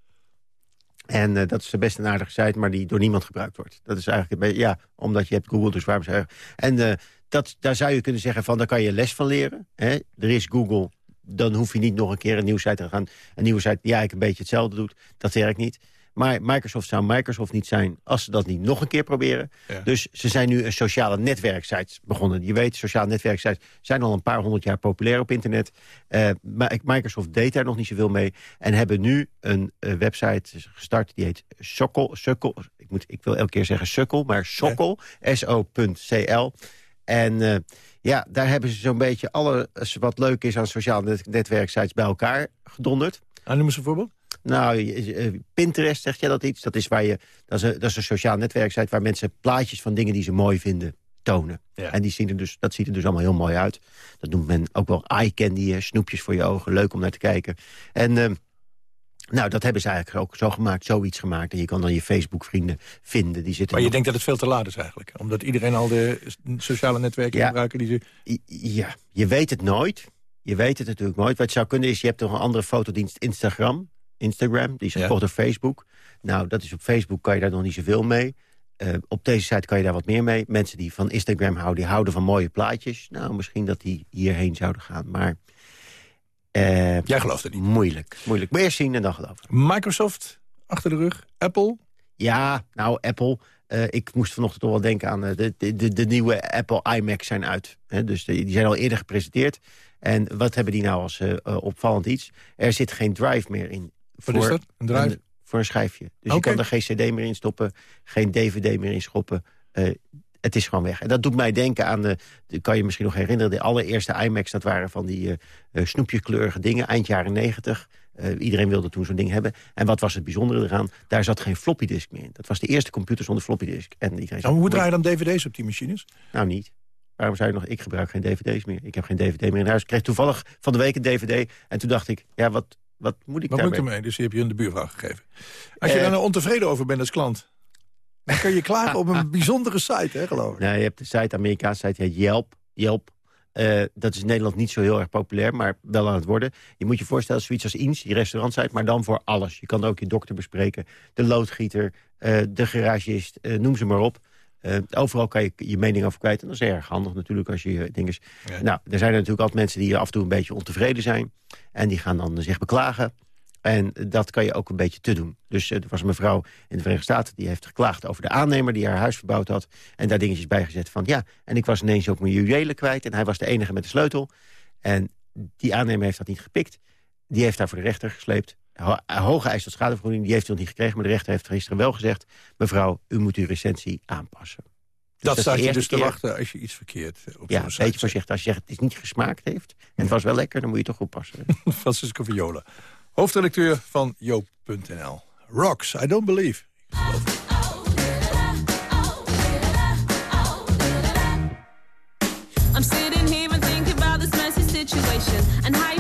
En eh, dat is best een aardige site, maar die door niemand gebruikt wordt. Dat is eigenlijk, ja, omdat je hebt Google, dus waarom zou. En eh, dat, daar zou je kunnen zeggen van, daar kan je les van leren. Hè? Er is Google, dan hoef je niet nog een keer een nieuwe site te gaan. Een nieuwe site die eigenlijk een beetje hetzelfde doet. Dat werkt niet. Maar Microsoft zou Microsoft niet zijn als ze dat niet nog een keer proberen. Dus ze zijn nu een sociale netwerksite begonnen. Je weet, sociale netwerksites zijn al een paar honderd jaar populair op internet. Eh, maar Microsoft deed daar nog niet zoveel mee. En hebben nu een eh, website gestart die heet Sokkel. Sukkel, ik, moet, ik wil elke keer zeggen Sukkel, maar Sokkel. S-O.cl. En eh, ja, daar hebben ze zo'n beetje alles wat leuk is aan sociale net netwerksites bij elkaar gedonderd. En noem eens een voorbeeld. Nou, eh, Pinterest, zeg jij dat iets? Dat is, waar je, dat is, een, dat is een sociaal netwerksite waar mensen plaatjes van dingen die ze mooi vinden tonen. En die zien er dus, dat ziet er dus allemaal heel mooi uit. Dat noemt men ook wel eye candy, snoepjes voor je ogen. Leuk om naar te kijken. En eh, nou, dat hebben ze eigenlijk ook zo gemaakt, zoiets gemaakt. En je kan dan je Facebook-vrienden vinden. Die zitten Maar je nog- denkt dat het veel te laat is eigenlijk. Omdat iedereen al de sociale netwerken Ja. gebruiken die ze... Ja, je weet het nooit. Je weet het natuurlijk nooit. Wat het zou kunnen is, je hebt nog een andere fotodienst Instagram. Instagram, die is gekocht door Facebook. Nou, dat is op Facebook kan je daar nog niet zoveel mee. Eh, op deze site kan je daar wat meer mee. Mensen die van Instagram houden, die houden van mooie plaatjes. Nou, misschien dat die hierheen zouden gaan. Maar eh, Jij gelooft het niet. Moeilijk. Moeilijk. Maar eerst zien en dan geloven. Microsoft achter de rug, Apple. Ja, nou, Apple. eh, ik moest vanochtend toch wel denken aan de, de, de, nieuwe Apple iMac zijn uit. Dus die, die zijn al eerder gepresenteerd. En wat hebben die nou als opvallend iets? Er zit geen drive meer in. Wat is dat? Een drive? voor een schijfje. Dus je kan er geen cd meer in stoppen, geen dvd meer in schoppen. Eh, het is gewoon weg. En dat doet mij denken aan, de, de- kan je misschien nog herinneren... de allereerste iMacs, dat waren van die eh eh, snoepjekleurige dingen... eind jaren negentig. Eh, iedereen wilde toen zo'n ding hebben. En wat was het bijzondere eraan? Daar zat geen floppy disk meer in. Dat was de eerste computer zonder floppy disk. En iedereen zei, Nou, hoe draai je dan dvd's op die machines? Nou, niet. waarom zou je nog... Ik gebruik geen dvd's meer. Ik heb geen dvd meer in huis. Ik kreeg toevallig van de week een dvd. En toen dacht ik, ja, wat, wat moet ik Wat daarmee? moet ermee? Dus die heb je in de buurvrouw gegeven. Als je Eh. daar nou ontevreden over bent als klant... dan kun je klagen op een [laughs] bijzondere site, hè, geloof ik. Nou, je hebt de site, Amerikaanse site, heet Yelp. Yelp. Eh, dat is in Nederland niet zo heel erg populair, maar wel aan het worden. Je moet je voorstellen, zoiets als Eens, die restaurantsite, maar dan voor alles. Je kan ook je dokter bespreken, de loodgieter, eh, de garagist, noem ze maar op. Eh, overal kan je je mening over kwijt. En dat is erg handig natuurlijk als je je dingen... Nou, er zijn er natuurlijk altijd mensen die af en toe een beetje ontevreden zijn. En die gaan dan zich beklagen. En dat kan je ook een beetje te doen. Dus eh, er was een mevrouw in de Verenigde Staten... die heeft geklaagd over de aannemer die haar huis verbouwd had. En daar dingetjes bij gezet van... ja, en ik was ineens ook mijn juwelen kwijt... en hij was de enige met de sleutel. En die aannemer heeft dat niet gepikt. Die heeft daar voor de rechter gesleept. Ho hoge eis tot schadevergoeding, die heeft hij nog niet gekregen... maar de rechter heeft gisteren wel gezegd... mevrouw, u moet uw recensie aanpassen. Dus dat staat je dus te keer- wachten als je iets verkeerd eh, op Ja, een site beetje voorzichtig. Als je zegt het is niet gesmaakt heeft... en het was wel lekker, dan moet je toch oppassen. [laughs] Francisco Viola, hoofdredacteur van Joop.nl. Rocks, I don't believe. I'm sitting here and thinking about this messy situation and how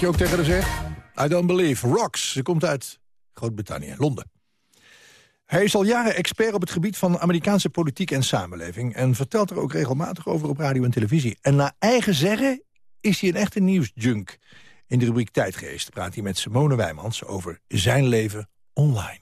je ook tegen haar zegt? I don't believe. Rocks. Ze komt uit Groot-Brittannië, Londen. Hij is al jaren expert op het gebied van Amerikaanse politiek en samenleving... en vertelt er ook regelmatig over op radio en televisie. En naar eigen zeggen is hij een echte nieuwsjunk. In de rubriek Tijdgeest praat hij met Simone Wijmans over zijn leven online.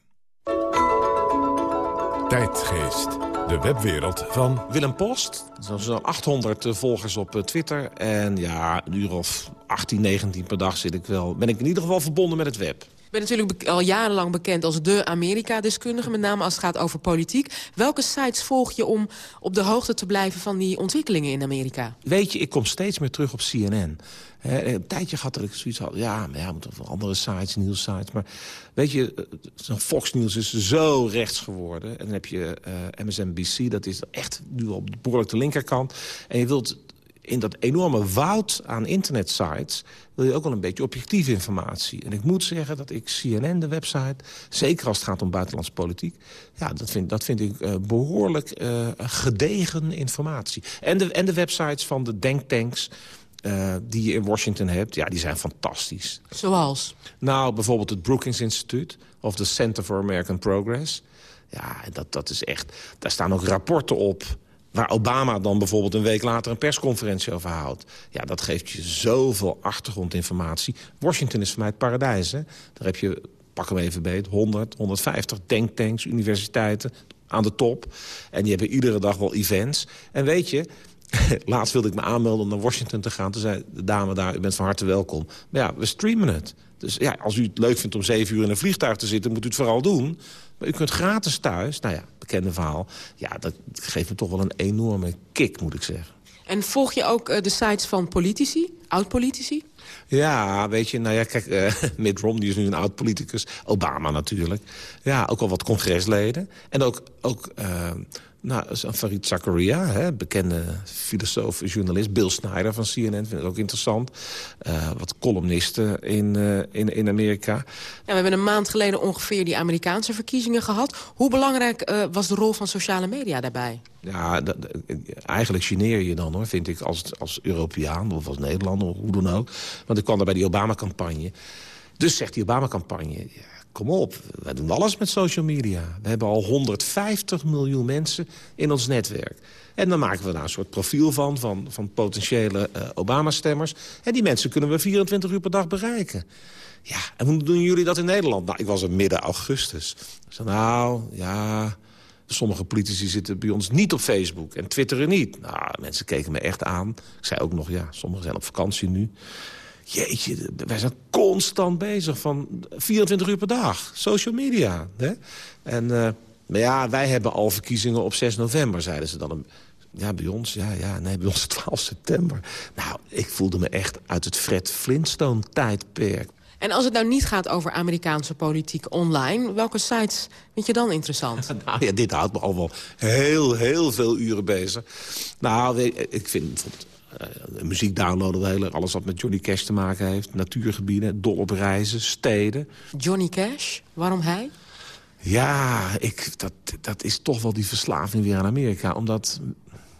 Tijdgeest, de webwereld van... Willem Post, zo'n 800 volgers op eh, Twitter. En ja, een uur of 18, 19 per dag zit ik wel, ben ik in ieder geval verbonden met het web. Ik ben natuurlijk al jarenlang bekend als de Amerika-deskundige... met name als het gaat over politiek. Welke sites volg je om op de hoogte te blijven van die ontwikkelingen in Amerika? Weet je, ik kom steeds meer terug op CNN. Een tijdje gehad dat ik zoiets had... ja, maar ja, moeten andere sites, nieuwssites. Maar weet je, eh, Fox News is zo rechts geworden. En dan heb je eh, MSNBC, dat is echt nu op behoorlijk de linkerkant. En je wilt in dat enorme woud aan internetsites... wil je ook wel een beetje objectieve informatie. En ik moet zeggen dat ik CNN, de website... zeker als het gaat om buitenlandse politiek... ja, dat vind, dat vind ik eh, behoorlijk eh, gedegen informatie. En de, en de websites van de denktanks... eh, die je in Washington hebt, ja, die zijn fantastisch. Zoals? Nou, bijvoorbeeld het Brookings Instituut of de Center for American Progress. Ja, dat, dat is echt... Daar staan ook rapporten op waar Obama dan bijvoorbeeld een week later een persconferentie over houdt. Ja, dat geeft je zoveel achtergrondinformatie. Washington is voor mij het paradijs. Hè? Daar heb je, pak hem even beet, 100, 150 denktanks, universiteiten aan de top. En die hebben iedere dag wel events. En weet je, [laughs] laatst wilde ik me aanmelden om naar Washington te gaan. Toen zei de dame daar, u bent van harte welkom. Maar ja, we streamen het. Dus ja, als u het leuk vindt om zeven uur in een vliegtuig te zitten... moet u het vooral doen. Maar u kunt gratis thuis, nou ja, bekende verhaal... ja, dat geeft me toch wel een enorme kick, moet ik zeggen. En volg je ook eh, de sites van politici, oud-politici? Ja, weet je, nou ja, kijk, eh, [laughs] Mitt Romney is nu een oud-politicus. Obama natuurlijk. Ja, ook al wat congresleden. En ook, ook eh, nou, Farid Zakaria, hè, bekende filosoof, journalist. Bill Snyder van CNN, vind ik ook interessant. Eh, wat columnisten in, eh, in, in Amerika. Ja, we hebben een maand geleden ongeveer die Amerikaanse verkiezingen gehad. Hoe belangrijk eh, was de rol van sociale media daarbij? Ja, dat- eigenlijk geneer je dan, hoor, vind ik, als, als Europeaan of als Nederlander, of hoe dan ook. Want ik kwam daar bij die Obama-campagne. Dus zegt die Obama-campagne, ja, kom op, wij doen alles met social media. We hebben al 150 miljoen mensen in ons netwerk. En dan maken we daar een soort profiel van, van, van potentiële eh, Obama-stemmers. En die mensen kunnen we 24 uur per dag bereiken. Ja, en hoe doen jullie dat in Nederland? Nou, ik was er midden augustus. Ik zei, nou, ja... Sommige politici zitten bij ons niet op Facebook en twitteren niet. Nou, mensen keken me echt aan. Ik zei ook nog, ja, sommigen zijn op vakantie nu. Jeetje, wij zijn constant bezig van 24 uur per dag. Social media. Hè? En, eh, maar ja, wij hebben al verkiezingen op 6 november, zeiden ze dan. Ja, bij ons, ja, ja, nee, bij ons [laughs] 12 september. Nou, ik voelde me echt uit het Fred Flintstone-tijdperk. En als het nou niet gaat over Amerikaanse politiek online... welke sites vind je dan interessant? [laughs] Nou ja, dit houdt me al wel heel, heel veel uren bezig. Nou, ik vind bijvoorbeeld eh, muziek downloaden, heel- alles wat met Johnny Cash te maken heeft. Natuurgebieden, dol op reizen, steden. Johnny Cash, waarom hij? Ja, ik, dat, dat is toch wel die verslaving weer aan Amerika. Omdat,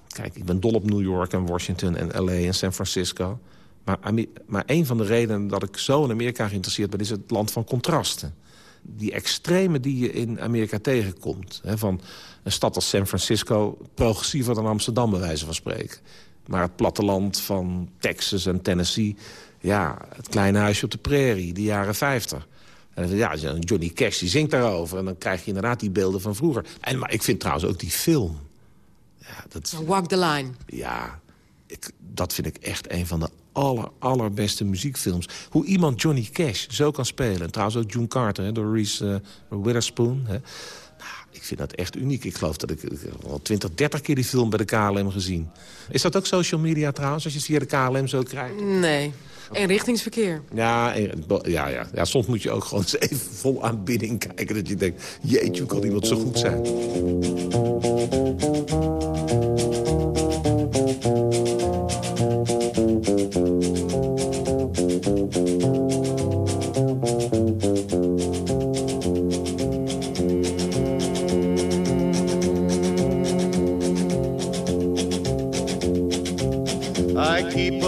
kijk, ik ben dol op New York en Washington en L.A. en San Francisco. Maar, maar een van de redenen dat ik zo in Amerika geïnteresseerd ben... is het land van contrasten. Die extreme die je in Amerika tegenkomt. Hè, van een stad als San Francisco, progressiever dan Amsterdam... bij wijze van spreken. Maar het platteland van Texas en Tennessee... ja, het kleine huisje op de prairie, de jaren 50... En ja, Johnny Cash die zingt daarover. En dan krijg je inderdaad die beelden van vroeger. En, maar ik vind trouwens ook die film. Ja, dat, Walk the Line. ja ik, dat vind ik echt een van de aller, allerbeste muziekfilms. Hoe iemand Johnny Cash zo kan spelen. En trouwens ook June Carter, hè, door Reese eh, Witherspoon. Hè. Ik vind dat echt uniek. Ik geloof dat ik al 20, 30 keer die film bij de KLM gezien. Is dat ook social media trouwens, als je het via de KLM zo krijgt? Nee. Ja, en- ja, ja, ja, soms moet je ook gewoon eens even vol aanbidding kijken. Dat je denkt, jeetje, hoe kan iemand zo goed zijn?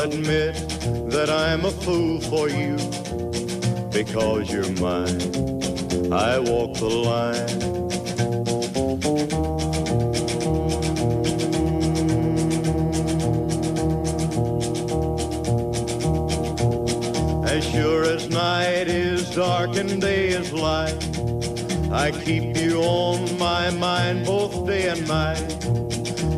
I'll admit that I'm a fool for you because you're mine. I walk the line. As sure as night is dark and day is light, I keep you on my mind both day and night.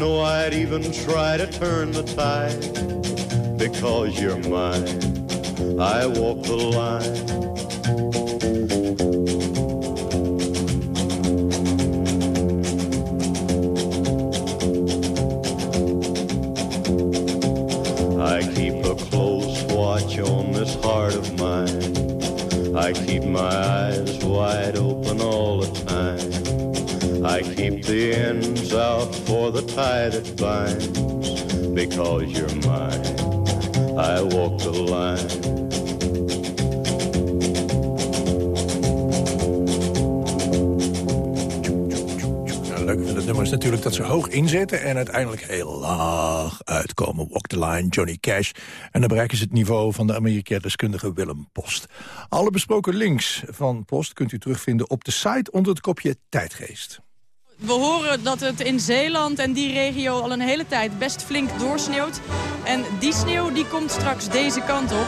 Know I'd even try to turn the tide. Because you're mine, I walk the line. I keep a close watch on this heart of mine. I keep my eyes wide open all the time. I keep the ends out tie that. Because you're mine, I walk the line. Leuk het nummer is natuurlijk dat ze hoog inzetten... en uiteindelijk heel laag uitkomen. Walk the line, Johnny Cash. En dan bereiken ze het niveau van de Amerika-deskundige Willem Post. Alle besproken links van Post kunt u terugvinden op de site... onder het kopje Tijdgeest. We horen dat het in Zeeland en die regio al een hele tijd best flink doorsneeuwt. En die sneeuw die komt straks deze kant op.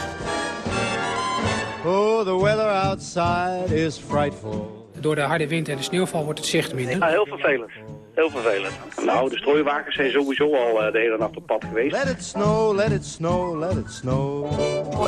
Oh, the weather outside is frightful. Door de harde wind en de sneeuwval wordt het zicht minder. Ja, heel vervelend. Heel vervelend. Nou, de strooiwagens zijn sowieso al eh, de hele nacht op pad geweest. Let it snow, let it snow, let it snow.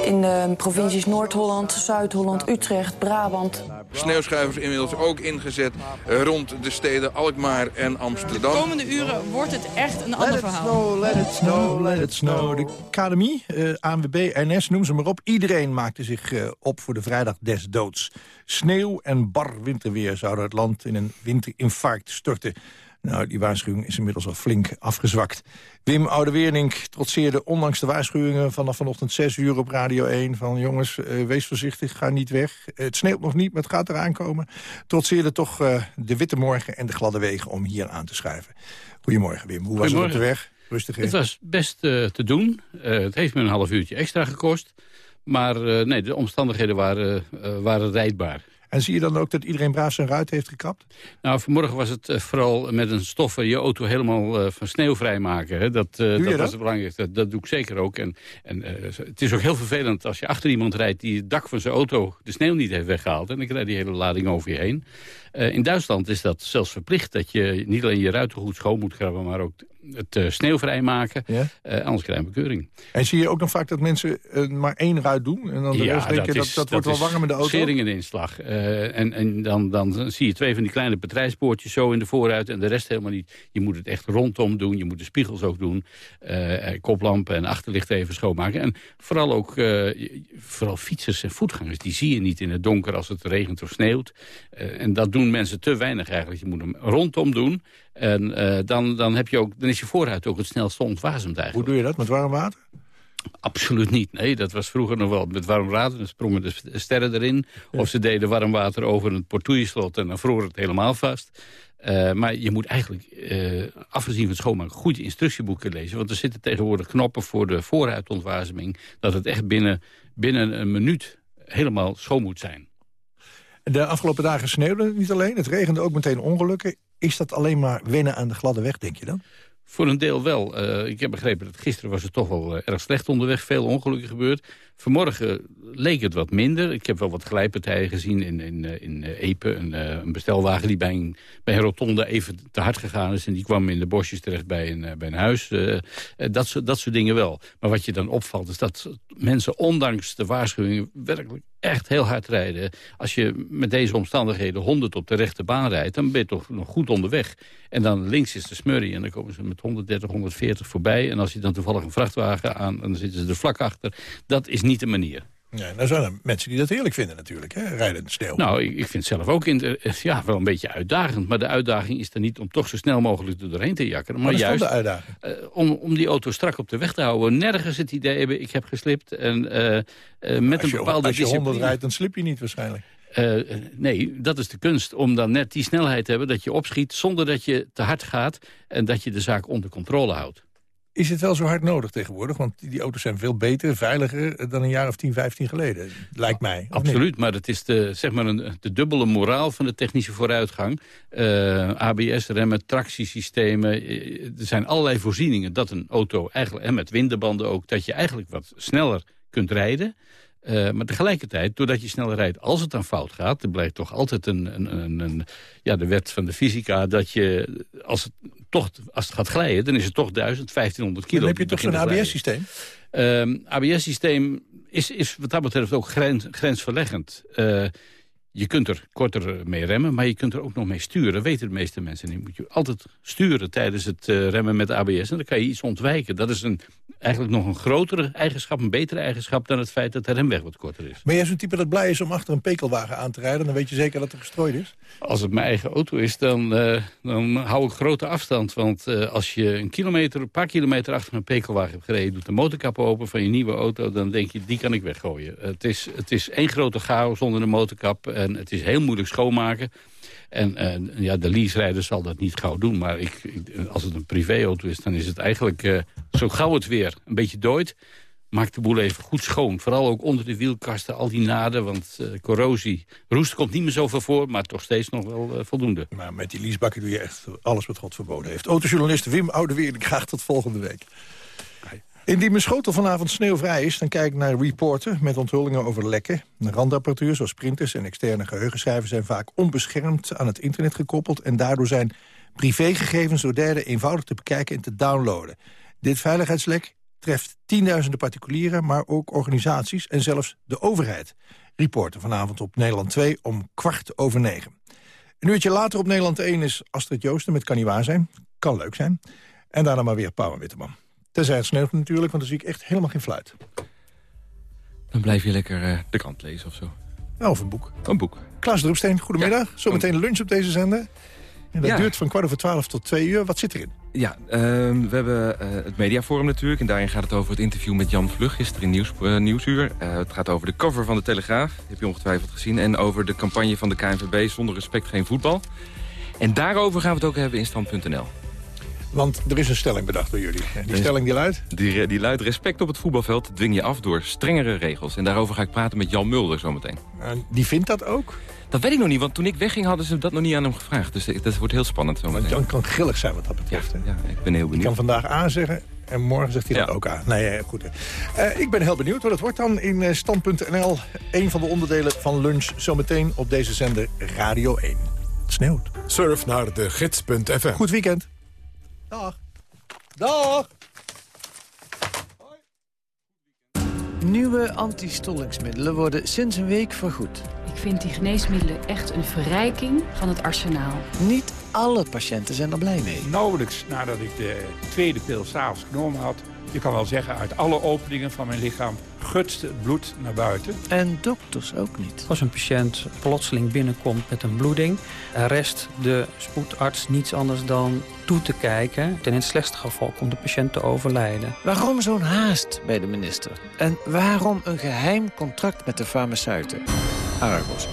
In de provincies Noord-Holland, Zuid-Holland, Utrecht, Brabant. Sneeuwschuivers inmiddels ook ingezet eh, rond de steden Alkmaar en De Amsterdam. komende uren wordt het echt een ander verhaal. Snow, let it snow, Let it snow. De academie, eh, ANWB, NS, noem ze maar op. Iedereen maakte zich eh, op voor de vrijdag des doods. Sneeuw en bar winterweer zouden het land in een winterinfarct storten. Nou, die waarschuwing is inmiddels al flink afgezwakt. Wim Oudeweernink trotseerde ondanks de waarschuwingen... vanaf vanochtend 6 uur op Radio 1 van... jongens, eh, wees voorzichtig, ga niet weg. Het sneeuwt nog niet, maar het gaat eraan komen. Trotseerde toch eh, de witte morgen en de gladde wegen om hier aan te schuiven. Goedemorgen, Wim. Hoe was het op de weg? Rustig? Het was best eh, te doen. Het heeft me een half uurtje extra gekost. Maar nee, de omstandigheden waren, waren rijdbaar. En zie je dan ook dat iedereen braaf zijn ruit heeft gekapt? Nou, vanmorgen was het eh, vooral met een stoffen je auto helemaal eh, van sneeuw vrijmaken. Hè. Dat, eh, dat dat? was het belangrijkste. Dat, dat doe ik zeker ook. En, en eh, het is ook heel vervelend als je achter iemand rijdt... die het dak van zijn auto de sneeuw niet heeft weggehaald. En dan krijg je die hele lading over je heen. Eh, in Duitsland is dat zelfs verplicht. Dat je niet alleen je ruiten goed schoon moet krabben... maar ook het sneeuw vrijmaken. Ja? Eh, anders krijg je een bekeuring. En zie je ook nog vaak dat mensen eh, maar één ruit doen? En dan de rest denken, dat, is- dat, wordt wel warm in de auto? schering en inslag. Eh, en en dan, dan zie je twee van die kleine patrijspoortjes zo in de vooruit... en de rest helemaal niet. Je moet het echt rondom doen. Je moet de spiegels ook doen. koplampen en achterlicht even schoonmaken. En vooral ook vooral fietsers en voetgangers... die zie je niet in het donker als het regent of sneeuwt. En dat doen mensen te weinig eigenlijk. Je moet hem rondom doen. En eh, dan, dan, heb je ook, dan is je vooruit ook het snelste ontwazemd eigenlijk. Hoe doe je dat? Met warm water? Absoluut niet. Nee, dat was vroeger nog wel met warm water. Dan sprongen de sterren erin. Of ze deden warm water over het portoeieslot en dan vroor het helemaal vast. Eh, maar je moet eigenlijk, eh, afgezien van het schoonmaken, goed je instructieboeken lezen. Want er zitten tegenwoordig knoppen voor de vooruitontwazeming... dat het echt binnen, binnen een minuut helemaal schoon moet zijn. De afgelopen dagen sneeuwde het niet alleen. Het regende ook meteen ongelukken. Is dat alleen maar wennen aan de gladde weg, denk je dan? Voor een deel wel. Eh, ik heb begrepen dat gisteren was het toch wel eh, erg slecht onderweg. Veel ongelukken gebeurd. Vanmorgen leek het wat minder. Ik heb wel wat glijpartijen gezien in, in, eh, in eh, Epe. Een, eh, een bestelwagen die bij een, bij een rotonde even te hard gegaan is. En die kwam in de bosjes terecht bij een, bij een huis. Eh, dat, dat soort dingen wel. Maar wat je dan opvalt is dat mensen ondanks de waarschuwingen... werkelijk echt heel hard rijden. Als je met deze omstandigheden 100 op de rechte baan rijdt... dan ben je toch nog goed onderweg. En dan links is de smurrie en dan komen ze met 130, 140 voorbij. En als je dan toevallig een vrachtwagen aan... dan zitten ze er vlak achter. Dat is niet de manier. Nee, nou zijn er mensen die dat heerlijk vinden natuurlijk, hè? rijden sneeuw. Nou, ik, ik vind het zelf ook in eh, ja, wel een beetje uitdagend. Maar de uitdaging is er niet om toch zo snel mogelijk er doorheen te jakkeren. Maar juist de uitdaging? eh, om, om die auto strak op de weg te houden. Nergens het idee hebben, ik heb geslipt. En eh, eh, met als een je, bepaalde als je 100 discipline. rijdt, dan slip je niet waarschijnlijk. Nee, dat is de kunst. Om dan net die snelheid te hebben dat je opschiet... zonder dat je te hard gaat en dat je de zaak onder controle houdt. Is het wel zo hard nodig tegenwoordig? Want die, auto's zijn veel beter, veiliger dan een jaar of 10, 15 geleden. Lijkt mij. Absoluut, maar het is de, zeg maar een, de dubbele moraal van de technische vooruitgang. Eh, ABS-remmen, tractiesystemen. eh, Er zijn allerlei voorzieningen dat een auto, eigenlijk, en met windenbanden ook... dat je eigenlijk wat sneller kunt rijden. Eh, maar tegelijkertijd, doordat je sneller rijdt, als het dan fout gaat... er blijkt toch altijd een, een, een, een, ja, de wet van de fysica... dat je, als het, toch, als het gaat glijden, dan is het toch 1000, 1500 kilo. Dan heb je toch zo'n ABS-systeem? Um, ABS-systeem is, is wat dat betreft ook grens, grensverleggend. Uh, je kunt er korter mee remmen, maar je kunt er ook nog mee sturen. Dat weten de meeste mensen niet. Moet je altijd sturen tijdens het uh, remmen met ABS. En dan kan je iets ontwijken. Dat is een, eigenlijk nog een grotere eigenschap, een betere eigenschap... dan het feit dat de remweg wat korter is. Ben jij zo'n type dat blij is om achter een pekelwagen aan te rijden? Dan weet je zeker dat er gestrooid is? Als het mijn eigen auto is, dan, uh, dan hou ik grote afstand. Want uh, als je een kilometer, een paar kilometer achter een pekelwagen hebt gereden... doet de motorkap open van je nieuwe auto, dan denk je, die kan ik weggooien. het, is, het is één grote chaos zonder de motorkap... En het is heel moeilijk schoonmaken. En ja, de leaserijder zal dat niet gauw doen. Maar ik, als het een privéauto is, dan is het eigenlijk uh, zo gauw het weer een beetje dooit. Maak de boel even goed schoon. Vooral ook onder de wielkasten, al die naden. Want uh, corrosie, roest komt niet meer zoveel voor, maar toch steeds nog wel voldoende. Maar met die leasebakken doe je echt alles wat God verboden heeft. Autojournalist Wim Oudeweer, graag tot volgende week. Indien mijn schotel vanavond sneeuwvrij is, dan kijk ik naar Reporter... met onthullingen over lekken. Randapparatuur zoals printers en externe geheugenschrijvers... zijn vaak onbeschermd aan het internet gekoppeld... en daardoor zijn privégegevens door derden eenvoudig te bekijken en te downloaden. Dit veiligheidslek treft tienduizenden particulieren... maar ook organisaties en zelfs de overheid. Reporter vanavond op Nederland 2 om kwart over negen. Een uurtje later op Nederland 1 is Astrid Joosten met Kan niet waar zijn. Kan leuk zijn. En daarna maar weer Pauw en Witteman. Tenzij het sneeuwt natuurlijk, want dan zie ik echt helemaal geen fluit. Dan blijf je lekker uh, de krant lezen of zo. of een boek. Een boek. Klaas Droepsteen, goedemiddag. Ja, Zometeen lunch op deze zender. En dat ja. duurt van kwart over twaalf tot twee uur. Wat zit erin? Ja, uh, we hebben uh, het Mediaforum natuurlijk. En daarin gaat het over het interview met Jan Vlug gisteren in Nieuws, uh, Nieuwsuur. het gaat over de cover van de Telegraaf. Heb je ongetwijfeld gezien. En over de campagne van de KNVB zonder respect geen voetbal. En daarover gaan we het ook hebben in stand.nl. Want er is een stelling bedacht door jullie. Die stelling die luidt? Die, die luidt, respect op het voetbalveld dwing je af door strengere regels. En daarover ga ik praten met Jan Mulder zometeen. En die vindt dat ook? Dat weet ik nog niet, want toen ik wegging hadden ze dat nog niet aan hem gevraagd. Dus dat wordt heel spannend zometeen. Want Jan kan grillig zijn wat dat betreft. Ja, ja ik ben heel benieuwd. Ik kan vandaag A zeggen en morgen zegt hij ja. dat ook aan. Nee, goed. Uh, ik ben heel benieuwd wat het wordt dan in Stand.nl. Een van de onderdelen van lunch zometeen op deze zender Radio 1. Het sneeuwt. Surf naar de gids.fm. Goed weekend. Dag. Dag! Nieuwe antistollingsmiddelen worden sinds een week vergoed. Ik vind die geneesmiddelen echt een verrijking van het arsenaal. Niet alle patiënten zijn er blij mee. Nauwelijks nadat ik de tweede pil s'avonds genomen had... je kan wel zeggen, uit alle openingen van mijn lichaam gutste het bloed naar buiten. En dokters ook niet. Als een patiënt plotseling binnenkomt met een bloeding... rest de spoedarts niets anders dan toe te kijken. En in het slechtste geval komt de patiënt te overlijden. Waarom zo'n haast bij de minister? En waarom een geheim contract met de farmaceuten? Argos,